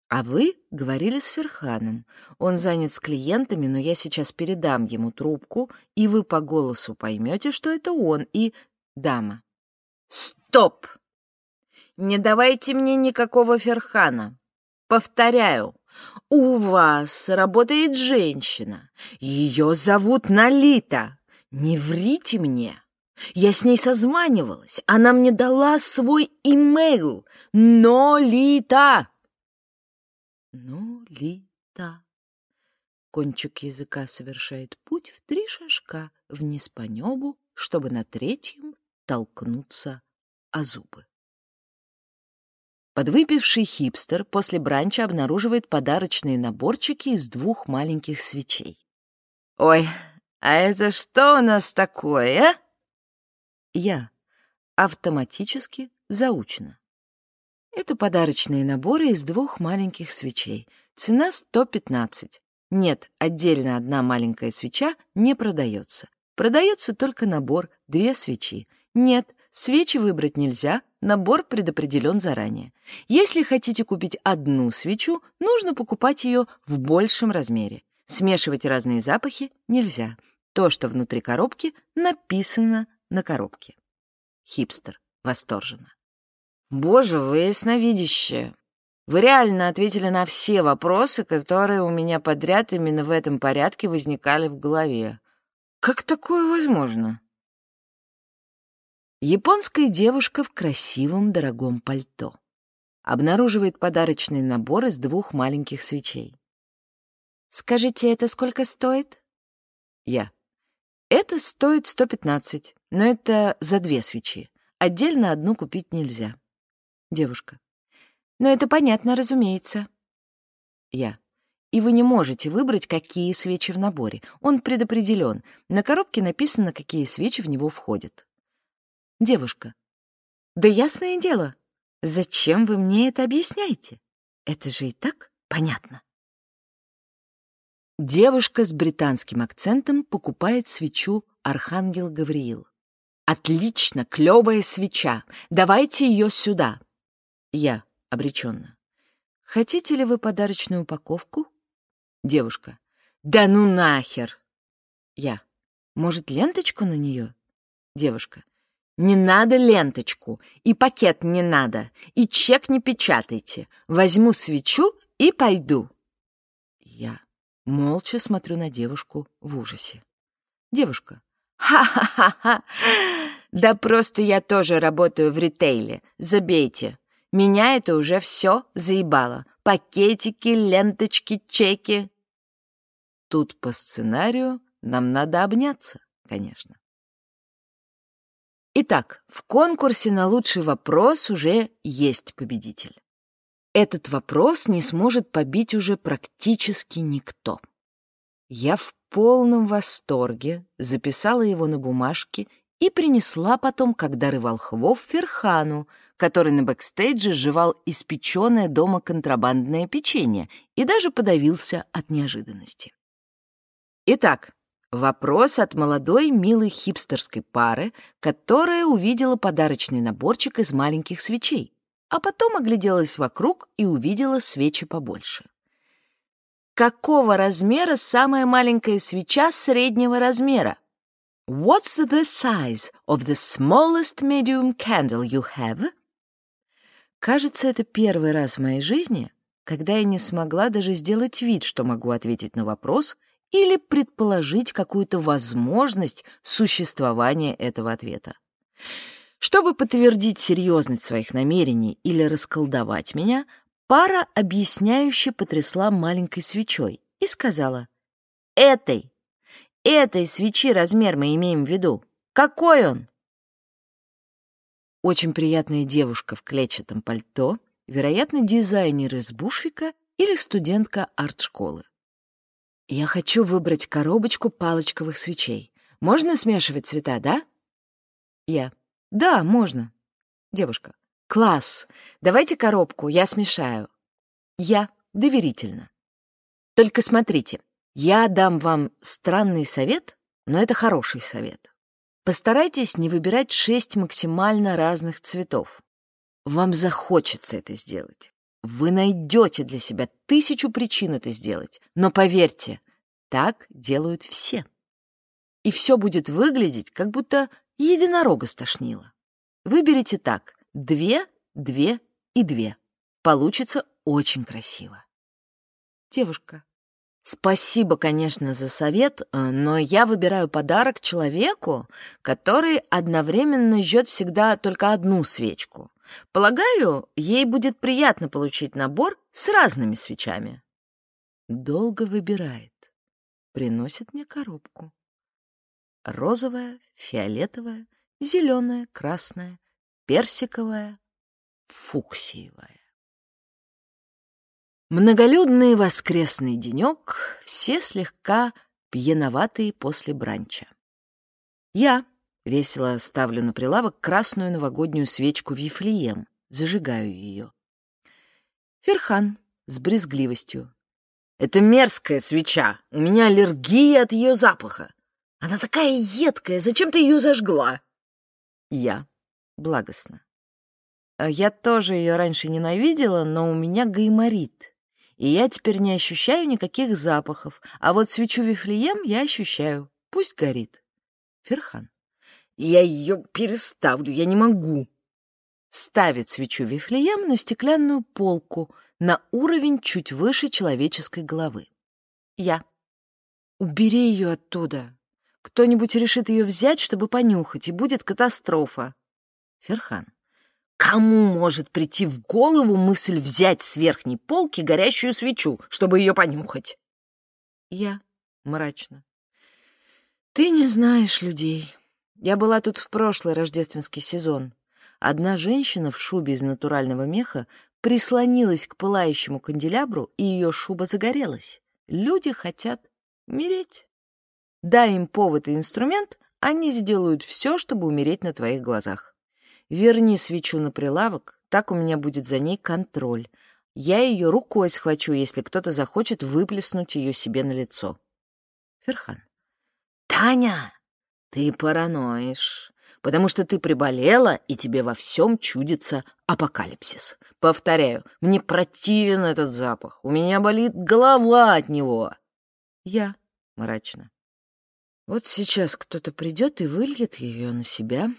А вы говорили с Ферханом. Он занят с клиентами, но я сейчас передам ему трубку, и вы по голосу поймете, что это он и дама. Стоп! Не давайте мне никакого Ферхана. Повторяю, у вас работает женщина. Ее зовут Налита. Не врите мне. Я с ней созванивалась. Она мне дала свой имейл. Нолита. Нолита. Кончик языка совершает путь в три шажка вниз по небу, чтобы на третьем толкнуться о зубы. Подвыпивший хипстер после бранча обнаруживает подарочные наборчики из двух маленьких свечей. «Ой, а это что у нас такое, а?» Я. Автоматически, заучено. Это подарочные наборы из двух маленьких свечей. Цена 115. Нет, отдельно одна маленькая свеча не продается. Продается только набор, две свечи. Нет, свечи выбрать нельзя, набор предопределен заранее. Если хотите купить одну свечу, нужно покупать ее в большем размере. Смешивать разные запахи нельзя. То, что внутри коробки, написано на коробке. Хипстер восторженно. «Боже, вы ясновидящие! Вы реально ответили на все вопросы, которые у меня подряд именно в этом порядке возникали в голове. Как такое возможно?» Японская девушка в красивом дорогом пальто обнаруживает подарочный набор из двух маленьких свечей. «Скажите, это сколько стоит?» Я. Это стоит 115, но это за две свечи. Отдельно одну купить нельзя. Девушка. Но это понятно, разумеется. Я. И вы не можете выбрать, какие свечи в наборе. Он предопределен. На коробке написано, какие свечи в него входят. Девушка. Да ясное дело. Зачем вы мне это объясняете? Это же и так понятно. Девушка с британским акцентом покупает свечу «Архангел Гавриил». «Отлично, клевая свеча! Давайте ее сюда!» Я обреченно. «Хотите ли вы подарочную упаковку?» Девушка. «Да ну нахер!» Я. «Может, ленточку на нее?» Девушка. Не надо ленточку, и пакет не надо, и чек не печатайте. Возьму свечу и пойду. Молча смотрю на девушку в ужасе. Девушка. Ха-ха-ха-ха! Да просто я тоже работаю в ритейле. Забейте. Меня это уже все заебало. Пакетики, ленточки, чеки. Тут по сценарию нам надо обняться, конечно. Итак, в конкурсе на лучший вопрос уже есть победитель. Этот вопрос не сможет побить уже практически никто. Я в полном восторге записала его на бумажке и принесла потом, как дары волхвов, Ферхану, который на бэкстейдже жевал испеченное дома контрабандное печенье и даже подавился от неожиданности. Итак, Вопрос от молодой, милой хипстерской пары, которая увидела подарочный наборчик из маленьких свечей, а потом огляделась вокруг и увидела свечи побольше. Какого размера самая маленькая свеча среднего размера? What's the size of the smallest medium candle you have? Кажется, это первый раз в моей жизни, когда я не смогла даже сделать вид, что могу ответить на вопрос — или предположить какую-то возможность существования этого ответа. Чтобы подтвердить серьезность своих намерений или расколдовать меня, пара объясняюще потрясла маленькой свечой и сказала «Этой, этой свечи размер мы имеем в виду. Какой он?» Очень приятная девушка в клетчатом пальто, вероятно, дизайнер из Бушвика или студентка арт-школы. Я хочу выбрать коробочку палочковых свечей. Можно смешивать цвета, да? Я. Да, можно. Девушка. Класс. Давайте коробку, я смешаю. Я. Доверительно. Только смотрите, я дам вам странный совет, но это хороший совет. Постарайтесь не выбирать шесть максимально разных цветов. Вам захочется это сделать. Вы найдете для себя тысячу причин это сделать, но поверьте, так делают все. И все будет выглядеть, как будто единорога стошнило. Выберите так — две, две и две. Получится очень красиво. Девушка. Спасибо, конечно, за совет, э, но я выбираю подарок человеку, который одновременно жжет всегда только одну свечку. Полагаю, ей будет приятно получить набор с разными свечами. Долго выбирает. Приносит мне коробку. Розовая, фиолетовая, зеленая, красная, персиковая, фуксиевая. Многолюдный воскресный денек, все слегка пьяноватые после бранча. Я, Весело ставлю на прилавок красную новогоднюю свечку Вифлеем, зажигаю ее. Ферхан с брезгливостью. «Это мерзкая свеча, у меня аллергия от ее запаха. Она такая едкая, зачем ты ее зажгла?» Я благостно. «А я тоже ее раньше ненавидела, но у меня гайморит, и я теперь не ощущаю никаких запахов, а вот свечу Вифлеем я ощущаю, пусть горит. Ферхан. Я ее переставлю, я не могу. Ставит свечу Вифлеем на стеклянную полку на уровень чуть выше человеческой головы. Я. Убери ее оттуда. Кто-нибудь решит ее взять, чтобы понюхать, и будет катастрофа. Ферхан. Кому может прийти в голову мысль взять с верхней полки горящую свечу, чтобы ее понюхать? Я мрачно. Ты не знаешь людей. Я была тут в прошлый рождественский сезон. Одна женщина в шубе из натурального меха прислонилась к пылающему канделябру, и ее шуба загорелась. Люди хотят умереть. Дай им повод и инструмент, они сделают все, чтобы умереть на твоих глазах. Верни свечу на прилавок, так у меня будет за ней контроль. Я ее рукой схвачу, если кто-то захочет выплеснуть ее себе на лицо. Ферхан. «Таня!» Ты параноишь, потому что ты приболела, и тебе во всем чудится апокалипсис. Повторяю, мне противен этот запах, у меня болит голова от него. Я мрачно. Вот сейчас кто-то придет и выльет ее на себя,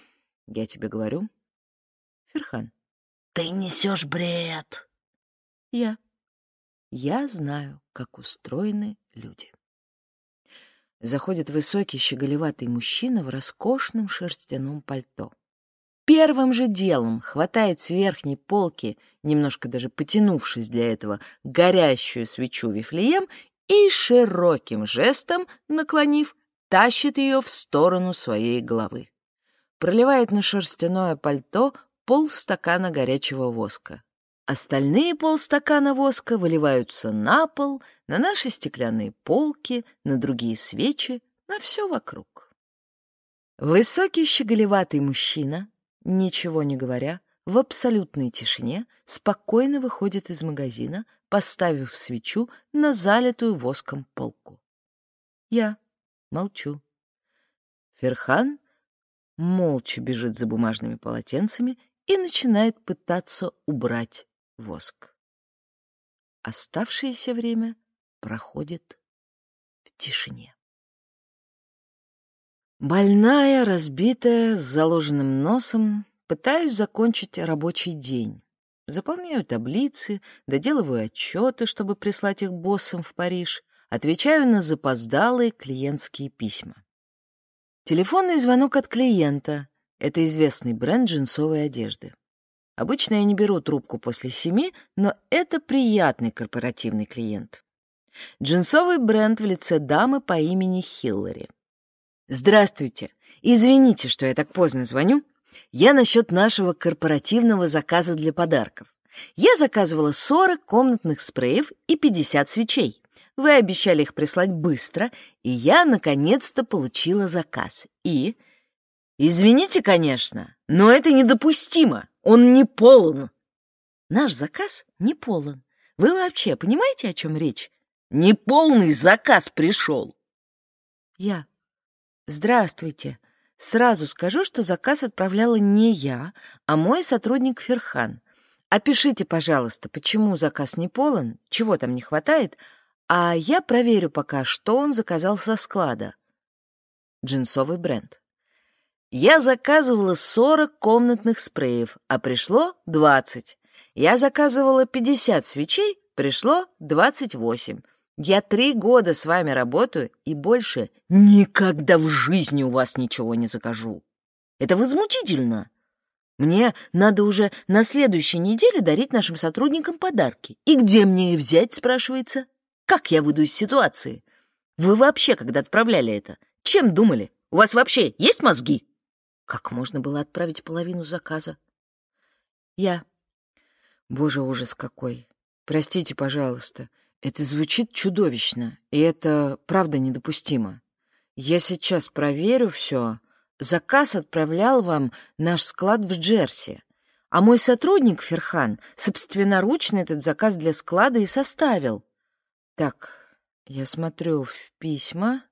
Я тебе говорю. Ферхан. Ты несешь бред. Я. Я знаю, как устроены люди. Заходит высокий щеголеватый мужчина в роскошном шерстяном пальто. Первым же делом хватает с верхней полки, немножко даже потянувшись для этого, горящую свечу Вифлеем и широким жестом, наклонив, тащит ее в сторону своей головы. Проливает на шерстяное пальто полстакана горячего воска. Остальные полстакана воска выливаются на пол, на наши стеклянные полки, на другие свечи, на все вокруг. Высокий щеголеватый мужчина, ничего не говоря, в абсолютной тишине спокойно выходит из магазина, поставив свечу на залитую воском полку. Я молчу. Ферхан молча бежит за бумажными полотенцами и начинает пытаться убрать воск. Оставшееся время проходит в тишине. Больная, разбитая, с заложенным носом, пытаюсь закончить рабочий день. Заполняю таблицы, доделываю отчеты, чтобы прислать их боссам в Париж, отвечаю на запоздалые клиентские письма. Телефонный звонок от клиента — это известный бренд джинсовой одежды. Обычно я не беру трубку после семи, но это приятный корпоративный клиент. Джинсовый бренд в лице дамы по имени Хиллари. «Здравствуйте. Извините, что я так поздно звоню. Я насчет нашего корпоративного заказа для подарков. Я заказывала 40 комнатных спреев и 50 свечей. Вы обещали их прислать быстро, и я наконец-то получила заказ. И... Извините, конечно, но это недопустимо. Он не полон. Наш заказ не полон. Вы вообще понимаете, о чем речь? Неполный заказ пришел. Я. Здравствуйте. Сразу скажу, что заказ отправляла не я, а мой сотрудник Ферхан. Опишите, пожалуйста, почему заказ не полон, чего там не хватает, а я проверю пока, что он заказал со склада. Джинсовый бренд. Я заказывала 40 комнатных спреев, а пришло 20. Я заказывала 50 свечей, пришло 28. Я три года с вами работаю и больше никогда в жизни у вас ничего не закажу. Это возмутительно. Мне надо уже на следующей неделе дарить нашим сотрудникам подарки. И где мне их взять, спрашивается? Как я выйду из ситуации? Вы вообще, когда отправляли это, чем думали? У вас вообще есть мозги? Как можно было отправить половину заказа? Я. Боже, ужас какой. Простите, пожалуйста. Это звучит чудовищно, и это правда недопустимо. Я сейчас проверю все. Заказ отправлял вам наш склад в Джерси. А мой сотрудник, Ферхан, собственноручно этот заказ для склада и составил. Так, я смотрю в письма.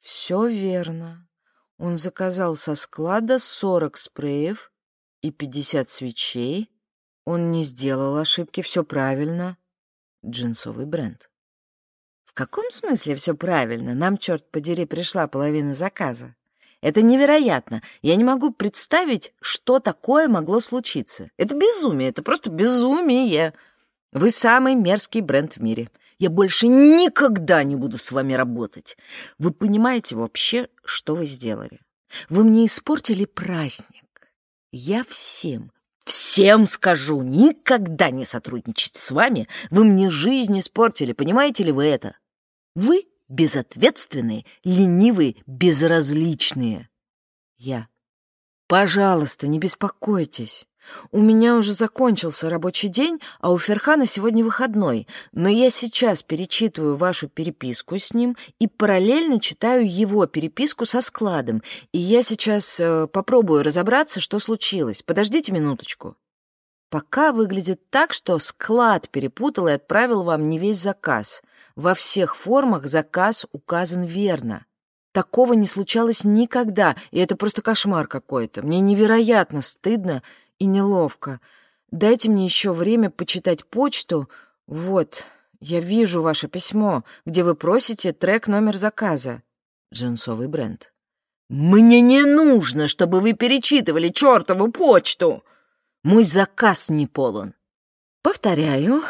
Все верно. Он заказал со склада 40 спреев и 50 свечей. Он не сделал ошибки, все правильно. Джинсовый бренд. В каком смысле все правильно? Нам, черт подери, пришла половина заказа. Это невероятно. Я не могу представить, что такое могло случиться. Это безумие, это просто безумие. Вы самый мерзкий бренд в мире. Я больше никогда не буду с вами работать. Вы понимаете вообще, что вы сделали? Вы мне испортили праздник. Я всем, всем скажу, никогда не сотрудничать с вами. Вы мне жизнь испортили, понимаете ли вы это? Вы безответственные, ленивые, безразличные. Я. Пожалуйста, не беспокойтесь. У меня уже закончился рабочий день, а у Ферхана сегодня выходной, но я сейчас перечитываю вашу переписку с ним и параллельно читаю его переписку со складом, и я сейчас э, попробую разобраться, что случилось. Подождите минуточку. Пока выглядит так, что склад перепутал и отправил вам не весь заказ. Во всех формах заказ указан верно. Такого не случалось никогда, и это просто кошмар какой-то. Мне невероятно стыдно и неловко. Дайте мне еще время почитать почту. Вот, я вижу ваше письмо, где вы просите трек номер заказа. Джинсовый бренд. Мне не нужно, чтобы вы перечитывали чертову почту. Мой заказ не полон. Повторяю,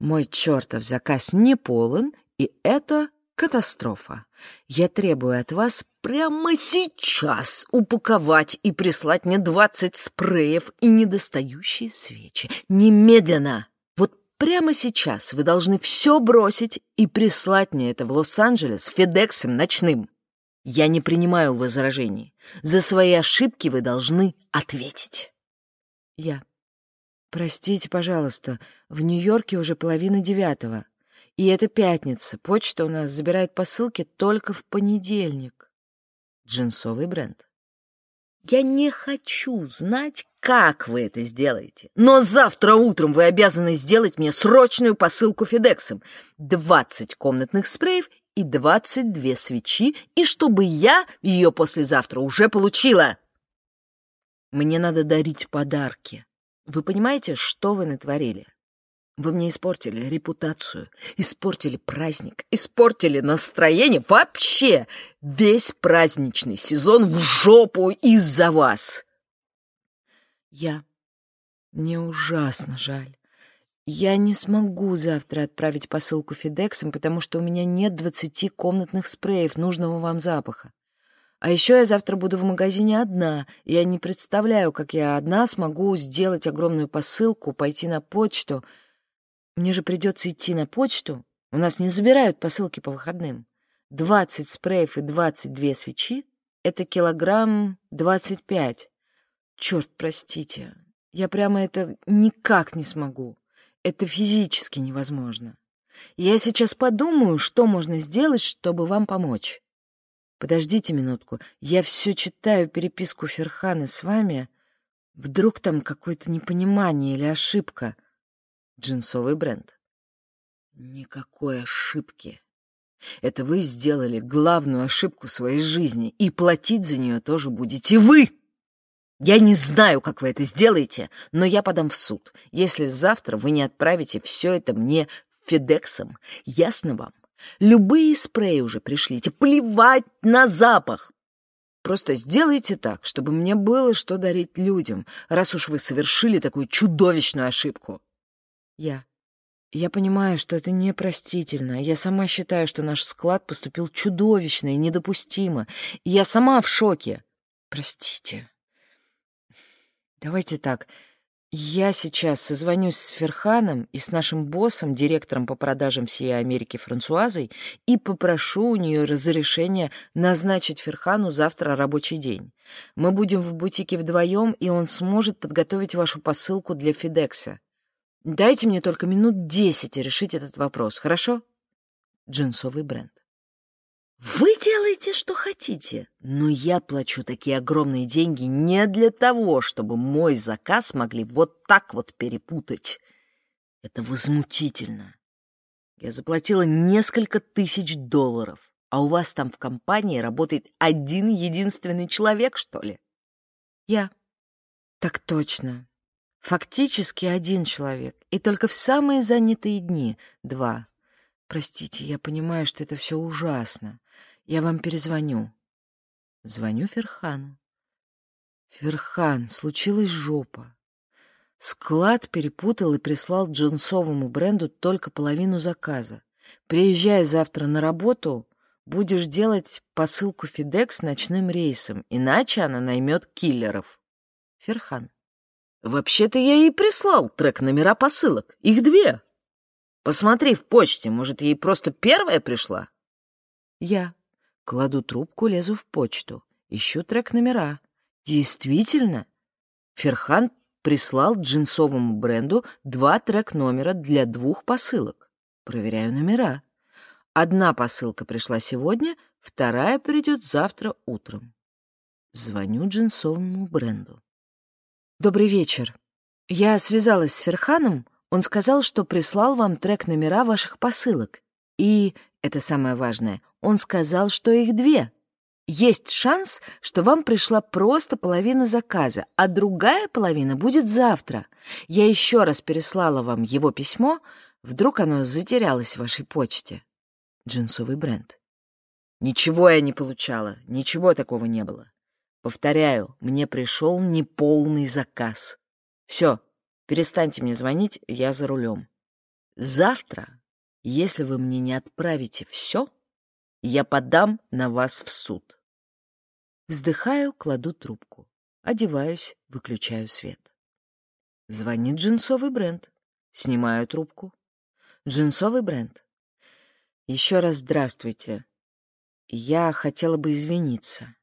мой чертов заказ не полон, и это катастрофа. Я требую от вас прямо сейчас упаковать и прислать мне двадцать спреев и недостающие свечи. Немедленно! Вот прямо сейчас вы должны все бросить и прислать мне это в Лос-Анджелес Федексом ночным. Я не принимаю возражений. За свои ошибки вы должны ответить. Я. Простите, пожалуйста, в Нью-Йорке уже половина девятого. И это пятница. Почта у нас забирает посылки только в понедельник. Джинсовый бренд. Я не хочу знать, как вы это сделаете. Но завтра утром вы обязаны сделать мне срочную посылку Федексом. Двадцать комнатных спреев и двадцать две свечи, и чтобы я ее послезавтра уже получила. Мне надо дарить подарки. Вы понимаете, что вы натворили? Вы мне испортили репутацию, испортили праздник, испортили настроение. Вообще весь праздничный сезон в жопу из-за вас. Я... Мне ужасно жаль. Я не смогу завтра отправить посылку Федексом, потому что у меня нет двадцати комнатных спреев нужного вам запаха. А еще я завтра буду в магазине одна, и я не представляю, как я одна смогу сделать огромную посылку, пойти на почту. Мне же придется идти на почту. У нас не забирают посылки по выходным. Двадцать спреев и двадцать две свечи — это килограмм двадцать пять. Черт, простите, я прямо это никак не смогу. Это физически невозможно. Я сейчас подумаю, что можно сделать, чтобы вам помочь. Подождите минутку, я все читаю переписку Ферхана с вами. Вдруг там какое-то непонимание или ошибка. Джинсовый бренд. Никакой ошибки. Это вы сделали главную ошибку своей жизни, и платить за нее тоже будете вы. Я не знаю, как вы это сделаете, но я подам в суд, если завтра вы не отправите все это мне Федексом. Ясно вам? Любые спреи уже пришлите, плевать на запах. Просто сделайте так, чтобы мне было что дарить людям, раз уж вы совершили такую чудовищную ошибку. Я. Я понимаю, что это непростительно. Я сама считаю, что наш склад поступил чудовищно и недопустимо. И я сама в шоке. Простите. Давайте так. Я сейчас созвонюсь с Ферханом и с нашим боссом, директором по продажам всей Америки Франсуазой, и попрошу у нее разрешения назначить Ферхану завтра рабочий день. Мы будем в бутике вдвоем, и он сможет подготовить вашу посылку для Фидекса. Дайте мне только минут десять решить этот вопрос, хорошо? Джинсовый бренд. Вы делаете, что хотите, но я плачу такие огромные деньги не для того, чтобы мой заказ могли вот так вот перепутать. Это возмутительно. Я заплатила несколько тысяч долларов, а у вас там в компании работает один единственный человек, что ли? Я. Так точно. Фактически один человек, и только в самые занятые дни — два. Простите, я понимаю, что это все ужасно. Я вам перезвоню. Звоню Ферхану. Ферхан, случилась жопа. Склад перепутал и прислал джинсовому бренду только половину заказа. Приезжай завтра на работу, будешь делать посылку Фидекс ночным рейсом, иначе она наймет киллеров. Ферхан. Вообще-то я ей прислал трек номера посылок. Их две. Посмотри в почте, может, ей просто первая пришла? Я. Кладу трубку, лезу в почту. Ищу трек-номера. Действительно, Ферхан прислал джинсовому бренду два трек-номера для двух посылок. Проверяю номера. Одна посылка пришла сегодня, вторая придет завтра утром. Звоню джинсовому бренду. «Добрый вечер. Я связалась с Ферханом, он сказал, что прислал вам трек-номера ваших посылок. И, это самое важное, он сказал, что их две. Есть шанс, что вам пришла просто половина заказа, а другая половина будет завтра. Я еще раз переслала вам его письмо, вдруг оно затерялось в вашей почте. Джинсовый бренд. Ничего я не получала, ничего такого не было. Повторяю, мне пришел неполный заказ. Все, перестаньте мне звонить, я за рулем. Завтра, если вы мне не отправите все, я подам на вас в суд. Вздыхаю, кладу трубку. Одеваюсь, выключаю свет. Звонит джинсовый бренд. Снимаю трубку. Джинсовый бренд. Еще раз здравствуйте. Я хотела бы извиниться.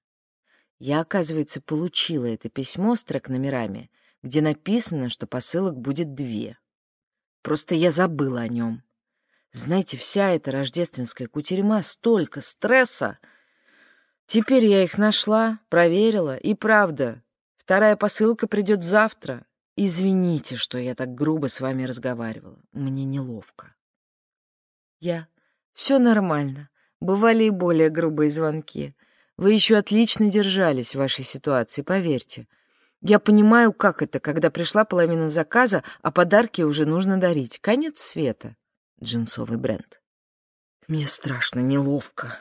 Я, оказывается, получила это письмо с трек-номерами, где написано, что посылок будет две. Просто я забыла о нем. Знаете, вся эта рождественская кутерьма, столько стресса. Теперь я их нашла, проверила, и правда, вторая посылка придет завтра. Извините, что я так грубо с вами разговаривала. Мне неловко. Я. Все нормально. Бывали и более грубые звонки. Вы еще отлично держались в вашей ситуации, поверьте. Я понимаю, как это, когда пришла половина заказа, а подарки уже нужно дарить. Конец света. Джинсовый бренд. Мне страшно неловко.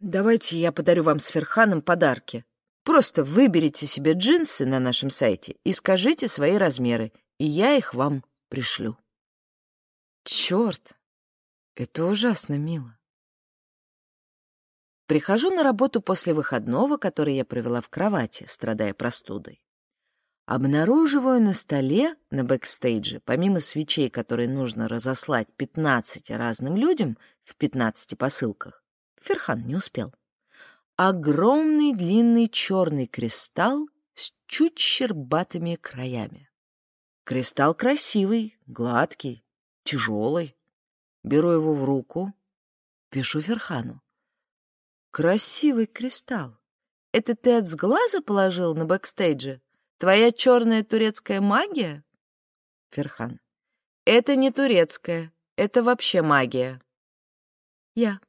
Давайте я подарю вам с Ферханом подарки. Просто выберите себе джинсы на нашем сайте и скажите свои размеры, и я их вам пришлю. Черт, это ужасно мило. Прихожу на работу после выходного, который я провела в кровати, страдая простудой. Обнаруживаю на столе на бэкстейдже, помимо свечей, которые нужно разослать 15 разным людям в 15 посылках, Ферхан не успел, огромный длинный черный кристалл с чуть щербатыми краями. Кристалл красивый, гладкий, тяжелый. Беру его в руку, пишу Ферхану. Красивый кристалл. Это ты от сглаза положил на бэкстейдже? Твоя черная турецкая магия? Ферхан. Это не турецкая, это вообще магия. Я.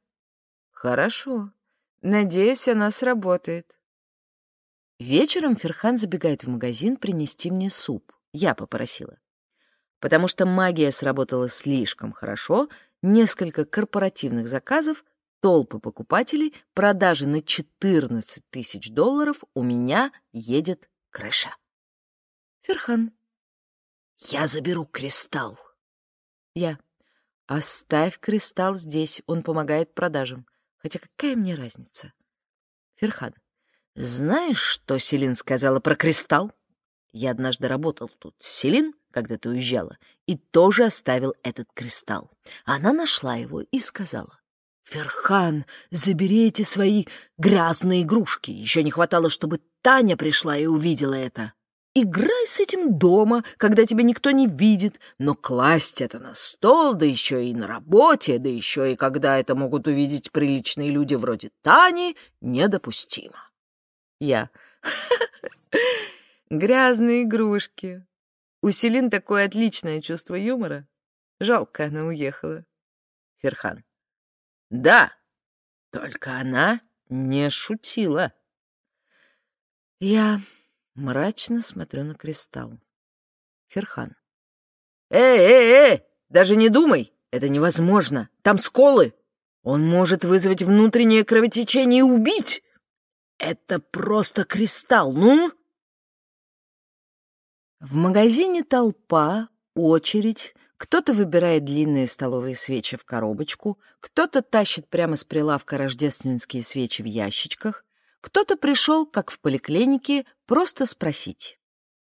Хорошо. Надеюсь, она сработает. Вечером Ферхан забегает в магазин принести мне суп. Я попросила. Потому что магия сработала слишком хорошо, несколько корпоративных заказов толпы покупателей, продажи на 14 тысяч долларов, у меня едет крыша. Ферхан. Я заберу кристалл. Я. Оставь кристалл здесь, он помогает продажам. Хотя какая мне разница? Ферхан. Знаешь, что Селин сказала про кристалл? Я однажды работал тут с Селин, когда ты уезжала, и тоже оставил этот кристалл. Она нашла его и сказала. «Ферхан, заберите свои грязные игрушки. Еще не хватало, чтобы Таня пришла и увидела это. Играй с этим дома, когда тебя никто не видит, но класть это на стол, да еще и на работе, да еще и когда это могут увидеть приличные люди вроде Тани, недопустимо». Я. Грязные игрушки. У Селин такое отличное чувство юмора. Жалко, она уехала. Ферхан. Да, только она не шутила. Я мрачно смотрю на кристалл. Ферхан. «Эй, эй, эй! Даже не думай! Это невозможно! Там сколы! Он может вызвать внутреннее кровотечение и убить! Это просто кристалл, ну!» В магазине толпа, очередь, кто-то выбирает длинные столовые свечи в коробочку, кто-то тащит прямо с прилавка рождественские свечи в ящичках, кто-то пришел, как в поликлинике, просто спросить.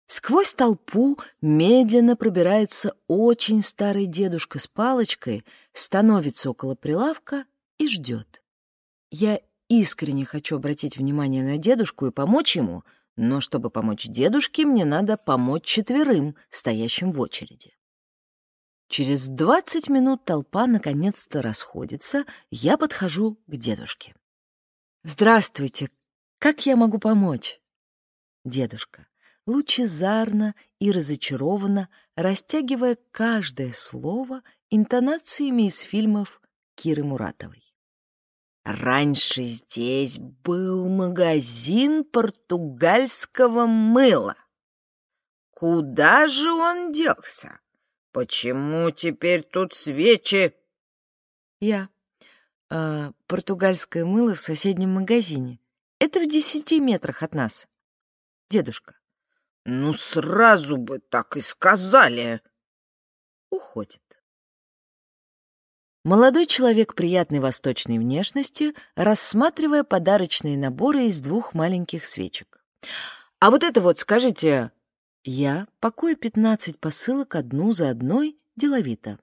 Сквозь толпу медленно пробирается очень старый дедушка с палочкой, становится около прилавка и ждет. Я искренне хочу обратить внимание на дедушку и помочь ему, но чтобы помочь дедушке, мне надо помочь четверым, стоящим в очереди. Через двадцать минут толпа наконец-то расходится, я подхожу к дедушке. «Здравствуйте, как я могу помочь?» Дедушка, лучезарно и разочарованно, растягивая каждое слово интонациями из фильмов Киры Муратовой. «Раньше здесь был магазин португальского мыла. Куда же он делся?» «Почему теперь тут свечи?» «Я. а, португальское мыло в соседнем магазине. Это в десяти метрах от нас. Дедушка. Ну, сразу бы так и сказали. Уходит. Молодой человек приятной восточной внешности, рассматривая подарочные наборы из двух маленьких свечек. «А вот это вот, скажите...» Я пакую пятнадцать посылок одну за одной деловито.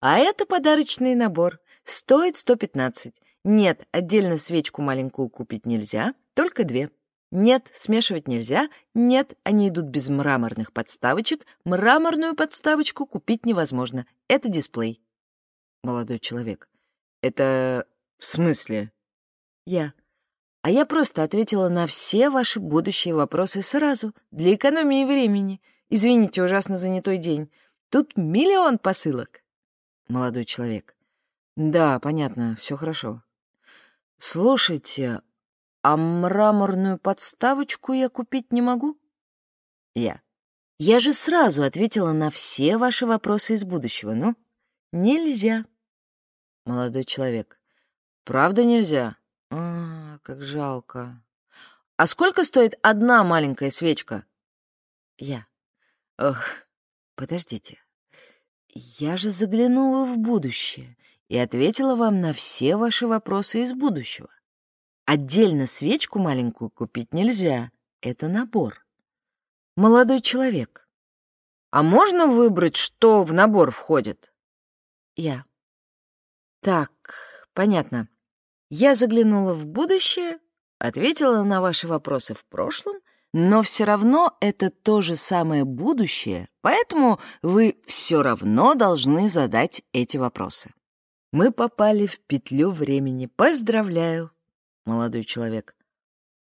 «А это подарочный набор. Стоит сто пятнадцать. Нет, отдельно свечку маленькую купить нельзя, только две. Нет, смешивать нельзя. Нет, они идут без мраморных подставочек. Мраморную подставочку купить невозможно. Это дисплей. Молодой человек. Это в смысле? Я. А я просто ответила на все ваши будущие вопросы сразу, для экономии времени. Извините, ужасно занятой день. Тут миллион посылок. Молодой человек. Да, понятно, все хорошо. Слушайте, а мраморную подставочку я купить не могу? Я. Я же сразу ответила на все ваши вопросы из будущего, ну? Нельзя. Молодой человек. Правда нельзя? А, как жалко. А сколько стоит одна маленькая свечка? Я. Ох, подождите. Я же заглянула в будущее и ответила вам на все ваши вопросы из будущего. Отдельно свечку маленькую купить нельзя. Это набор. Молодой человек. А можно выбрать, что в набор входит? Я. Так, понятно. Я заглянула в будущее, ответила на ваши вопросы в прошлом, но все равно это то же самое будущее, поэтому вы все равно должны задать эти вопросы. Мы попали в петлю времени. Поздравляю, молодой человек.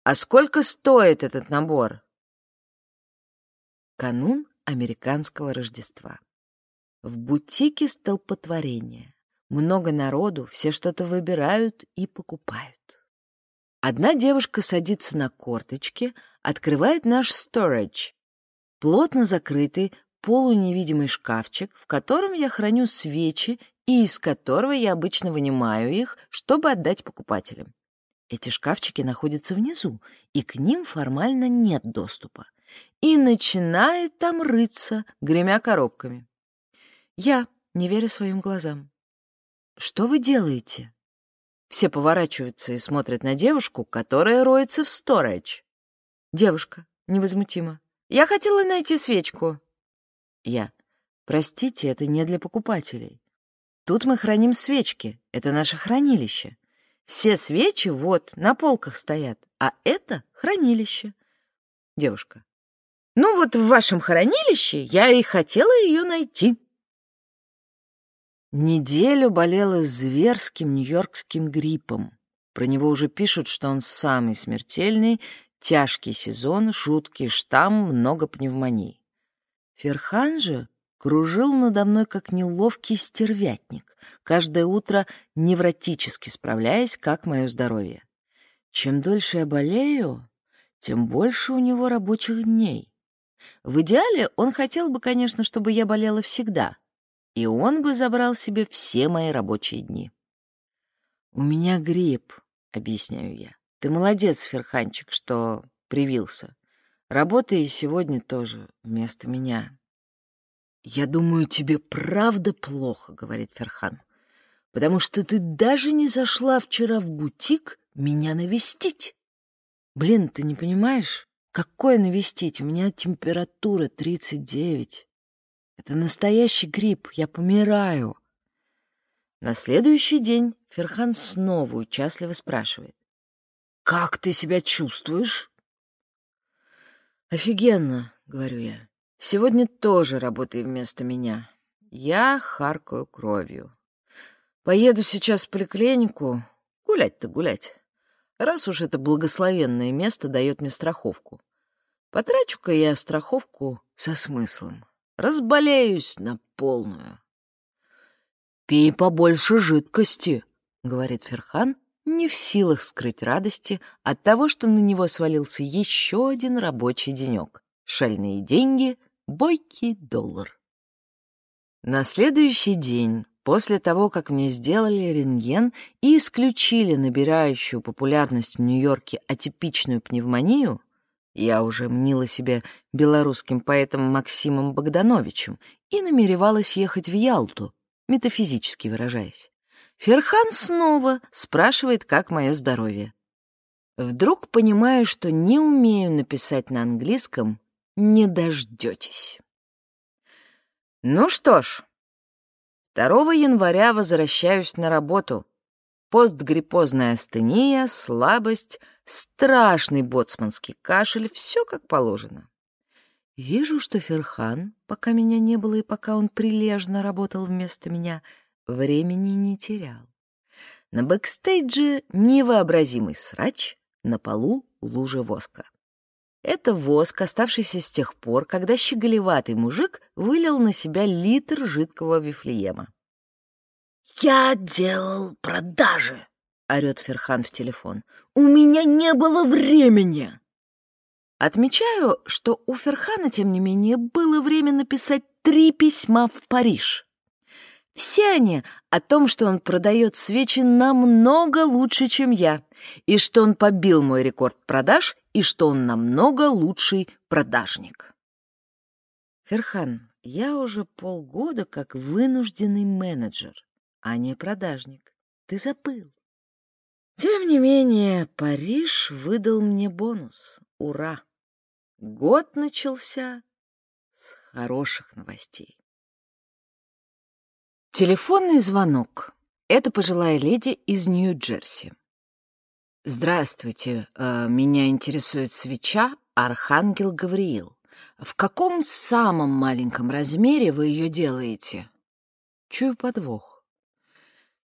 А сколько стоит этот набор? Канун американского Рождества. В бутике столпотворение. Много народу, все что-то выбирают и покупают. Одна девушка садится на корточки, открывает наш storage, плотно закрытый, полуневидимый шкафчик, в котором я храню свечи и из которого я обычно вынимаю их, чтобы отдать покупателям. Эти шкафчики находятся внизу, и к ним формально нет доступа. И начинает там рыться, гремя коробками. Я, не веря своим глазам. «Что вы делаете?» Все поворачиваются и смотрят на девушку, которая роется в сторидж. Девушка, невозмутимо. «Я хотела найти свечку». Я. «Простите, это не для покупателей. Тут мы храним свечки, это наше хранилище. Все свечи вот на полках стоят, а это хранилище». Девушка. «Ну вот в вашем хранилище я и хотела ее найти». Неделю болела зверским нью-йоркским гриппом. Про него уже пишут, что он самый смертельный, тяжкий сезон, жуткий штамм, много пневмоний. Ферхан же кружил надо мной как неловкий стервятник, каждое утро невротически справляясь, как мое здоровье. Чем дольше я болею, тем больше у него рабочих дней. В идеале он хотел бы, конечно, чтобы я болела всегда — и он бы забрал себе все мои рабочие дни. «У меня грипп», — объясняю я. «Ты молодец, Ферханчик, что привился. Работай сегодня тоже вместо меня». «Я думаю, тебе правда плохо», — говорит Ферхан, «потому что ты даже не зашла вчера в бутик меня навестить». «Блин, ты не понимаешь? Какое навестить? У меня температура 39. Это настоящий грипп, я помираю. На следующий день Ферхан снова участливо спрашивает. «Как ты себя чувствуешь?» «Офигенно», — говорю я. «Сегодня тоже работай вместо меня. Я харкаю кровью. Поеду сейчас в поликлинику. Гулять-то гулять. Раз уж это благословенное место дает мне страховку. Потрачу-ка я страховку со смыслом. Разболеюсь на полную. «Пей побольше жидкости», — говорит Ферхан, не в силах скрыть радости от того, что на него свалился еще один рабочий денек. Шальные деньги, бойкий доллар. На следующий день После того, как мне сделали рентген и исключили набирающую популярность в Нью-Йорке атипичную пневмонию, я уже мнила себя белорусским поэтом Максимом Богдановичем и намеревалась ехать в Ялту, метафизически выражаясь. Ферхан снова спрашивает, как мое здоровье. Вдруг понимаю, что не умею написать на английском «не дождетесь». Ну что ж, 2 января возвращаюсь на работу. Постгриппозная астения, слабость, страшный боцманский кашель — все как положено. Вижу, что Ферхан, пока меня не было и пока он прилежно работал вместо меня, времени не терял. На бэкстейдже невообразимый срач, на полу лужа воска. Это воск, оставшийся с тех пор, когда щеголеватый мужик вылил на себя литр жидкого вифлеема. «Я делал продажи», — орёт Ферхан в телефон. «У меня не было времени». Отмечаю, что у Ферхана, тем не менее, было время написать три письма в Париж. Все они о том, что он продает свечи намного лучше, чем я, и что он побил мой рекорд продаж, и что он намного лучший продажник. Ферхан, я уже полгода как вынужденный менеджер, а не продажник. Ты забыл. Тем не менее, Париж выдал мне бонус. Ура! Год начался с хороших новостей. Телефонный звонок. Это пожилая леди из Нью-Джерси. «Здравствуйте. Э, меня интересует свеча Архангел Гавриил. В каком самом маленьком размере вы ее делаете?» Чую подвох.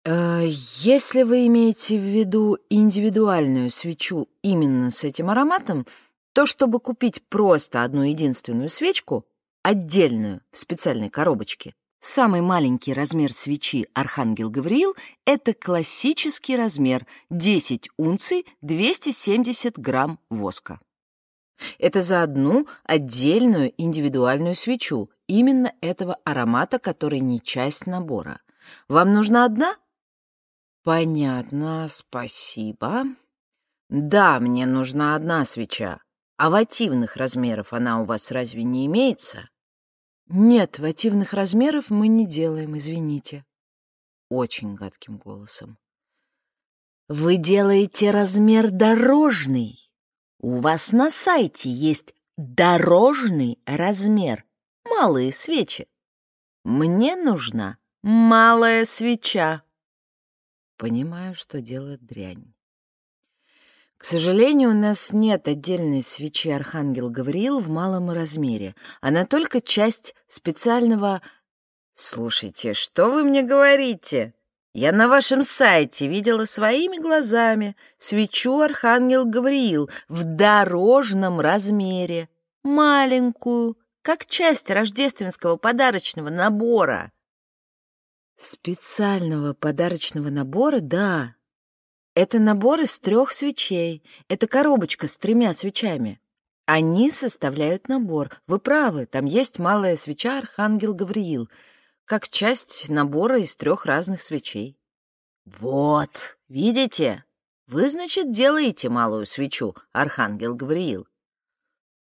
«Э, «Если вы имеете в виду индивидуальную свечу именно с этим ароматом, то чтобы купить просто одну единственную свечку, отдельную, в специальной коробочке, Самый маленький размер свечи Архангел Гавриил — это классический размер 10 унций 270 грамм воска. Это за одну отдельную индивидуальную свечу именно этого аромата, который не часть набора. Вам нужна одна? Понятно, спасибо. Да, мне нужна одна свеча. А вативных размеров она у вас разве не имеется? «Нет, вативных размеров мы не делаем, извините». Очень гадким голосом. «Вы делаете размер дорожный. У вас на сайте есть дорожный размер, малые свечи. Мне нужна малая свеча». Понимаю, что делает дрянь. К сожалению, у нас нет отдельной свечи Архангел Гавриил в малом размере. Она только часть специального... Слушайте, что вы мне говорите? Я на вашем сайте видела своими глазами свечу Архангел Гавриил в дорожном размере. Маленькую, как часть рождественского подарочного набора. Специального подарочного набора, да, это набор из трех свечей. Это коробочка с тремя свечами. Они составляют набор. Вы правы, там есть малая свеча Архангел Гавриил, как часть набора из трех разных свечей. Вот, видите? Вы, значит, делаете малую свечу Архангел Гавриил.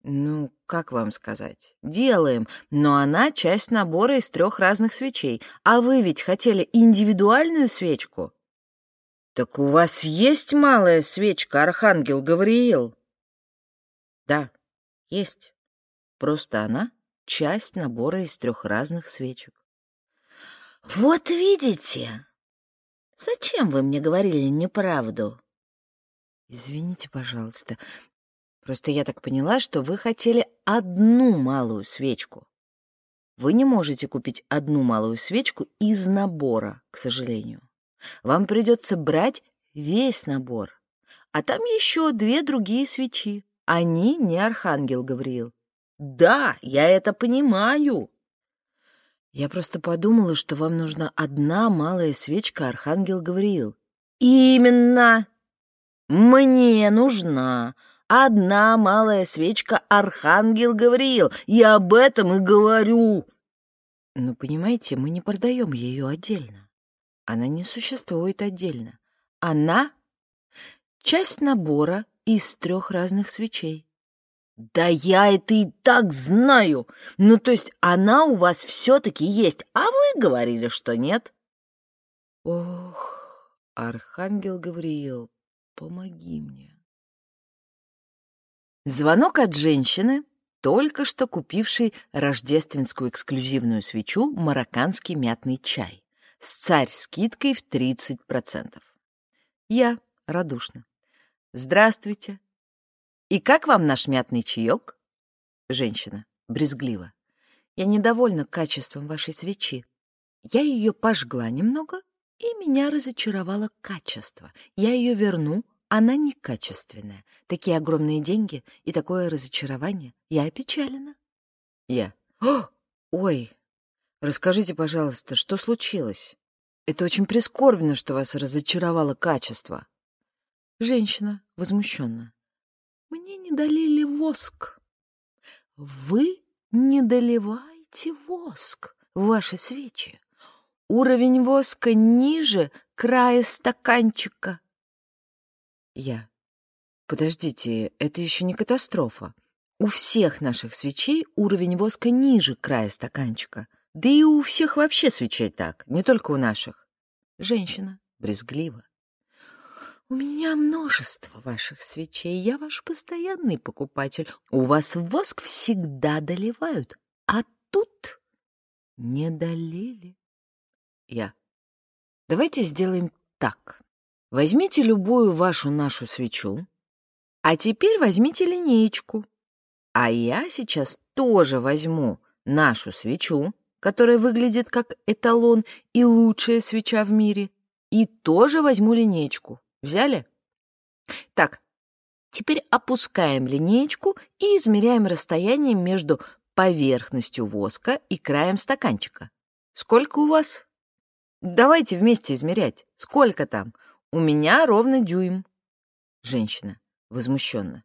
Ну, как вам сказать? Делаем, но она часть набора из трех разных свечей. А вы ведь хотели индивидуальную свечку? «Так у вас есть малая свечка, Архангел Гавриил?» «Да, есть. Просто она — часть набора из трех разных свечек». «Вот видите! Зачем вы мне говорили неправду?» «Извините, пожалуйста. Просто я так поняла, что вы хотели одну малую свечку. Вы не можете купить одну малую свечку из набора, к сожалению. Вам придется брать весь набор. А там еще две другие свечи. Они не Архангел Гавриил. Да, я это понимаю. Я просто подумала, что вам нужна одна малая свечка Архангел Гавриил. Именно. Мне нужна одна малая свечка Архангел Гавриил. Я об этом и говорю. Ну, понимаете, мы не продаем ее отдельно. Она не существует отдельно. Она — часть набора из трех разных свечей. «Да я это и так знаю! Ну, то есть она у вас все-таки есть, а вы говорили, что нет?» «Ох, Архангел Гавриил, помоги мне!» Звонок от женщины, только что купившей рождественскую эксклюзивную свечу «Марокканский мятный чай» с царь скидкой в 30%. Я радушно. «Здравствуйте. И как вам наш мятный чаек?» Женщина, брезгливо. «Я недовольна качеством вашей свечи. Я ее пожгла немного, и меня разочаровало качество. Я ее верну, она некачественная. Такие огромные деньги и такое разочарование. Я опечалена». Я. «О, ой, расскажите, пожалуйста, что случилось? Это очень прискорбно, что вас разочаровало качество». Женщина возмущенно. Мне не долили воск. Вы не доливаете воск в ваши свечи. Уровень воска ниже края стаканчика. Я. Подождите, это еще не катастрофа. У всех наших свечей уровень воска ниже края стаканчика. Да и у всех вообще свечей так, не только у наших. Женщина брезгливо. У меня множество ваших свечей, я ваш постоянный покупатель. У вас воск всегда доливают, а тут не долили. Я. Давайте сделаем так. Возьмите любую вашу нашу свечу, а теперь возьмите линеечку. А я сейчас тоже возьму нашу свечу, которая выглядит как эталон и лучшая свеча в мире, и тоже возьму линеечку. Взяли? Так, теперь опускаем линеечку и измеряем расстояние между поверхностью воска и краем стаканчика. Сколько у вас? Давайте вместе измерять. Сколько там? У меня ровно дюйм. Женщина возмущенно.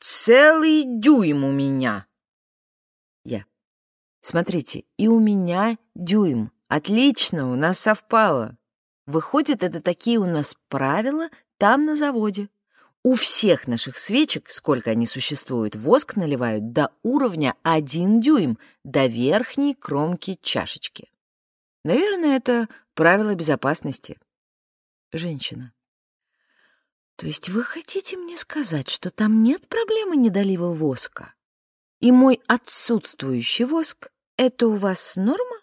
Целый дюйм у меня. Я. Смотрите, и у меня дюйм. Отлично, у нас совпало. Выходит, это такие у нас правила там, на заводе. У всех наших свечек, сколько они существуют, воск наливают до уровня 1 дюйм, до верхней кромки чашечки. Наверное, это правило безопасности. Женщина. То есть вы хотите мне сказать, что там нет проблемы недолива воска? И мой отсутствующий воск — это у вас норма?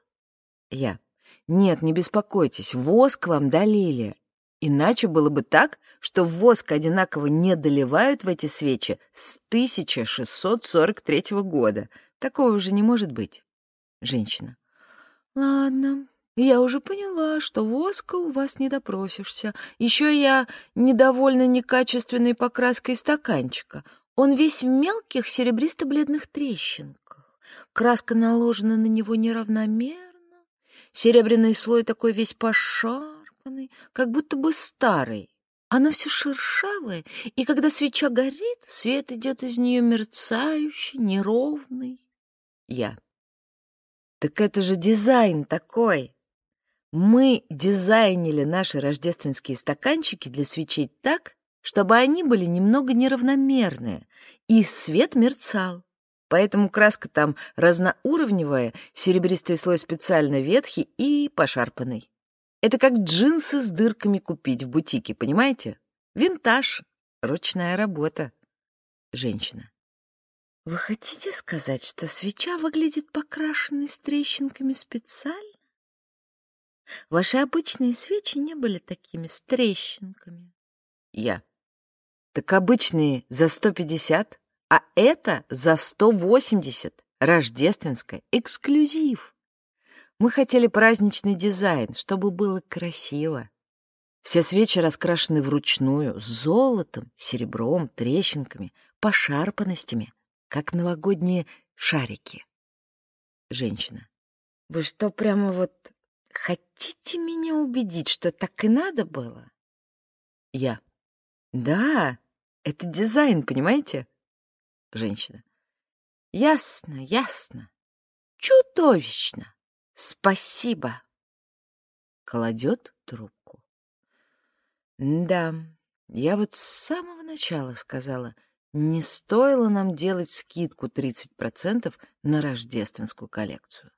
Я. Нет, не беспокойтесь, воск вам долили. Иначе было бы так, что воск одинаково не доливают в эти свечи с 1643 года. Такого уже не может быть. Женщина. Ладно, я уже поняла, что воска у вас не допросишься. Еще я недовольна некачественной покраской стаканчика. Он весь в мелких серебристо-бледных трещинках. Краска наложена на него неравномерно Серебряный слой такой весь пошарпанный, как будто бы старый. Оно все шершавое, и когда свеча горит, свет идет из нее мерцающий, неровный. Я. Так это же дизайн такой. Мы дизайнили наши рождественские стаканчики для свечей так, чтобы они были немного неравномерные, и свет мерцал. Поэтому краска там разноуровневая, серебристый слой специально ветхий и пошарпанный. Это как джинсы с дырками купить в бутике, понимаете? Винтаж, ручная работа. Женщина. Вы хотите сказать, что свеча выглядит покрашенной с трещинками специально? Ваши обычные свечи не были такими с трещинками. Я. Так обычные за сто пятьдесят. А это за 180, рождественская, эксклюзив. Мы хотели праздничный дизайн, чтобы было красиво. Все свечи раскрашены вручную, с золотом, серебром, трещинками, пошарпанностями, как новогодние шарики. Женщина. Вы что, прямо вот хотите меня убедить, что так и надо было? Я. Да, это дизайн, понимаете? Женщина. Ясно, ясно. Чудовищно. Спасибо. кладет трубку. Да, я вот с самого начала сказала, не стоило нам делать скидку 30% на рождественскую коллекцию.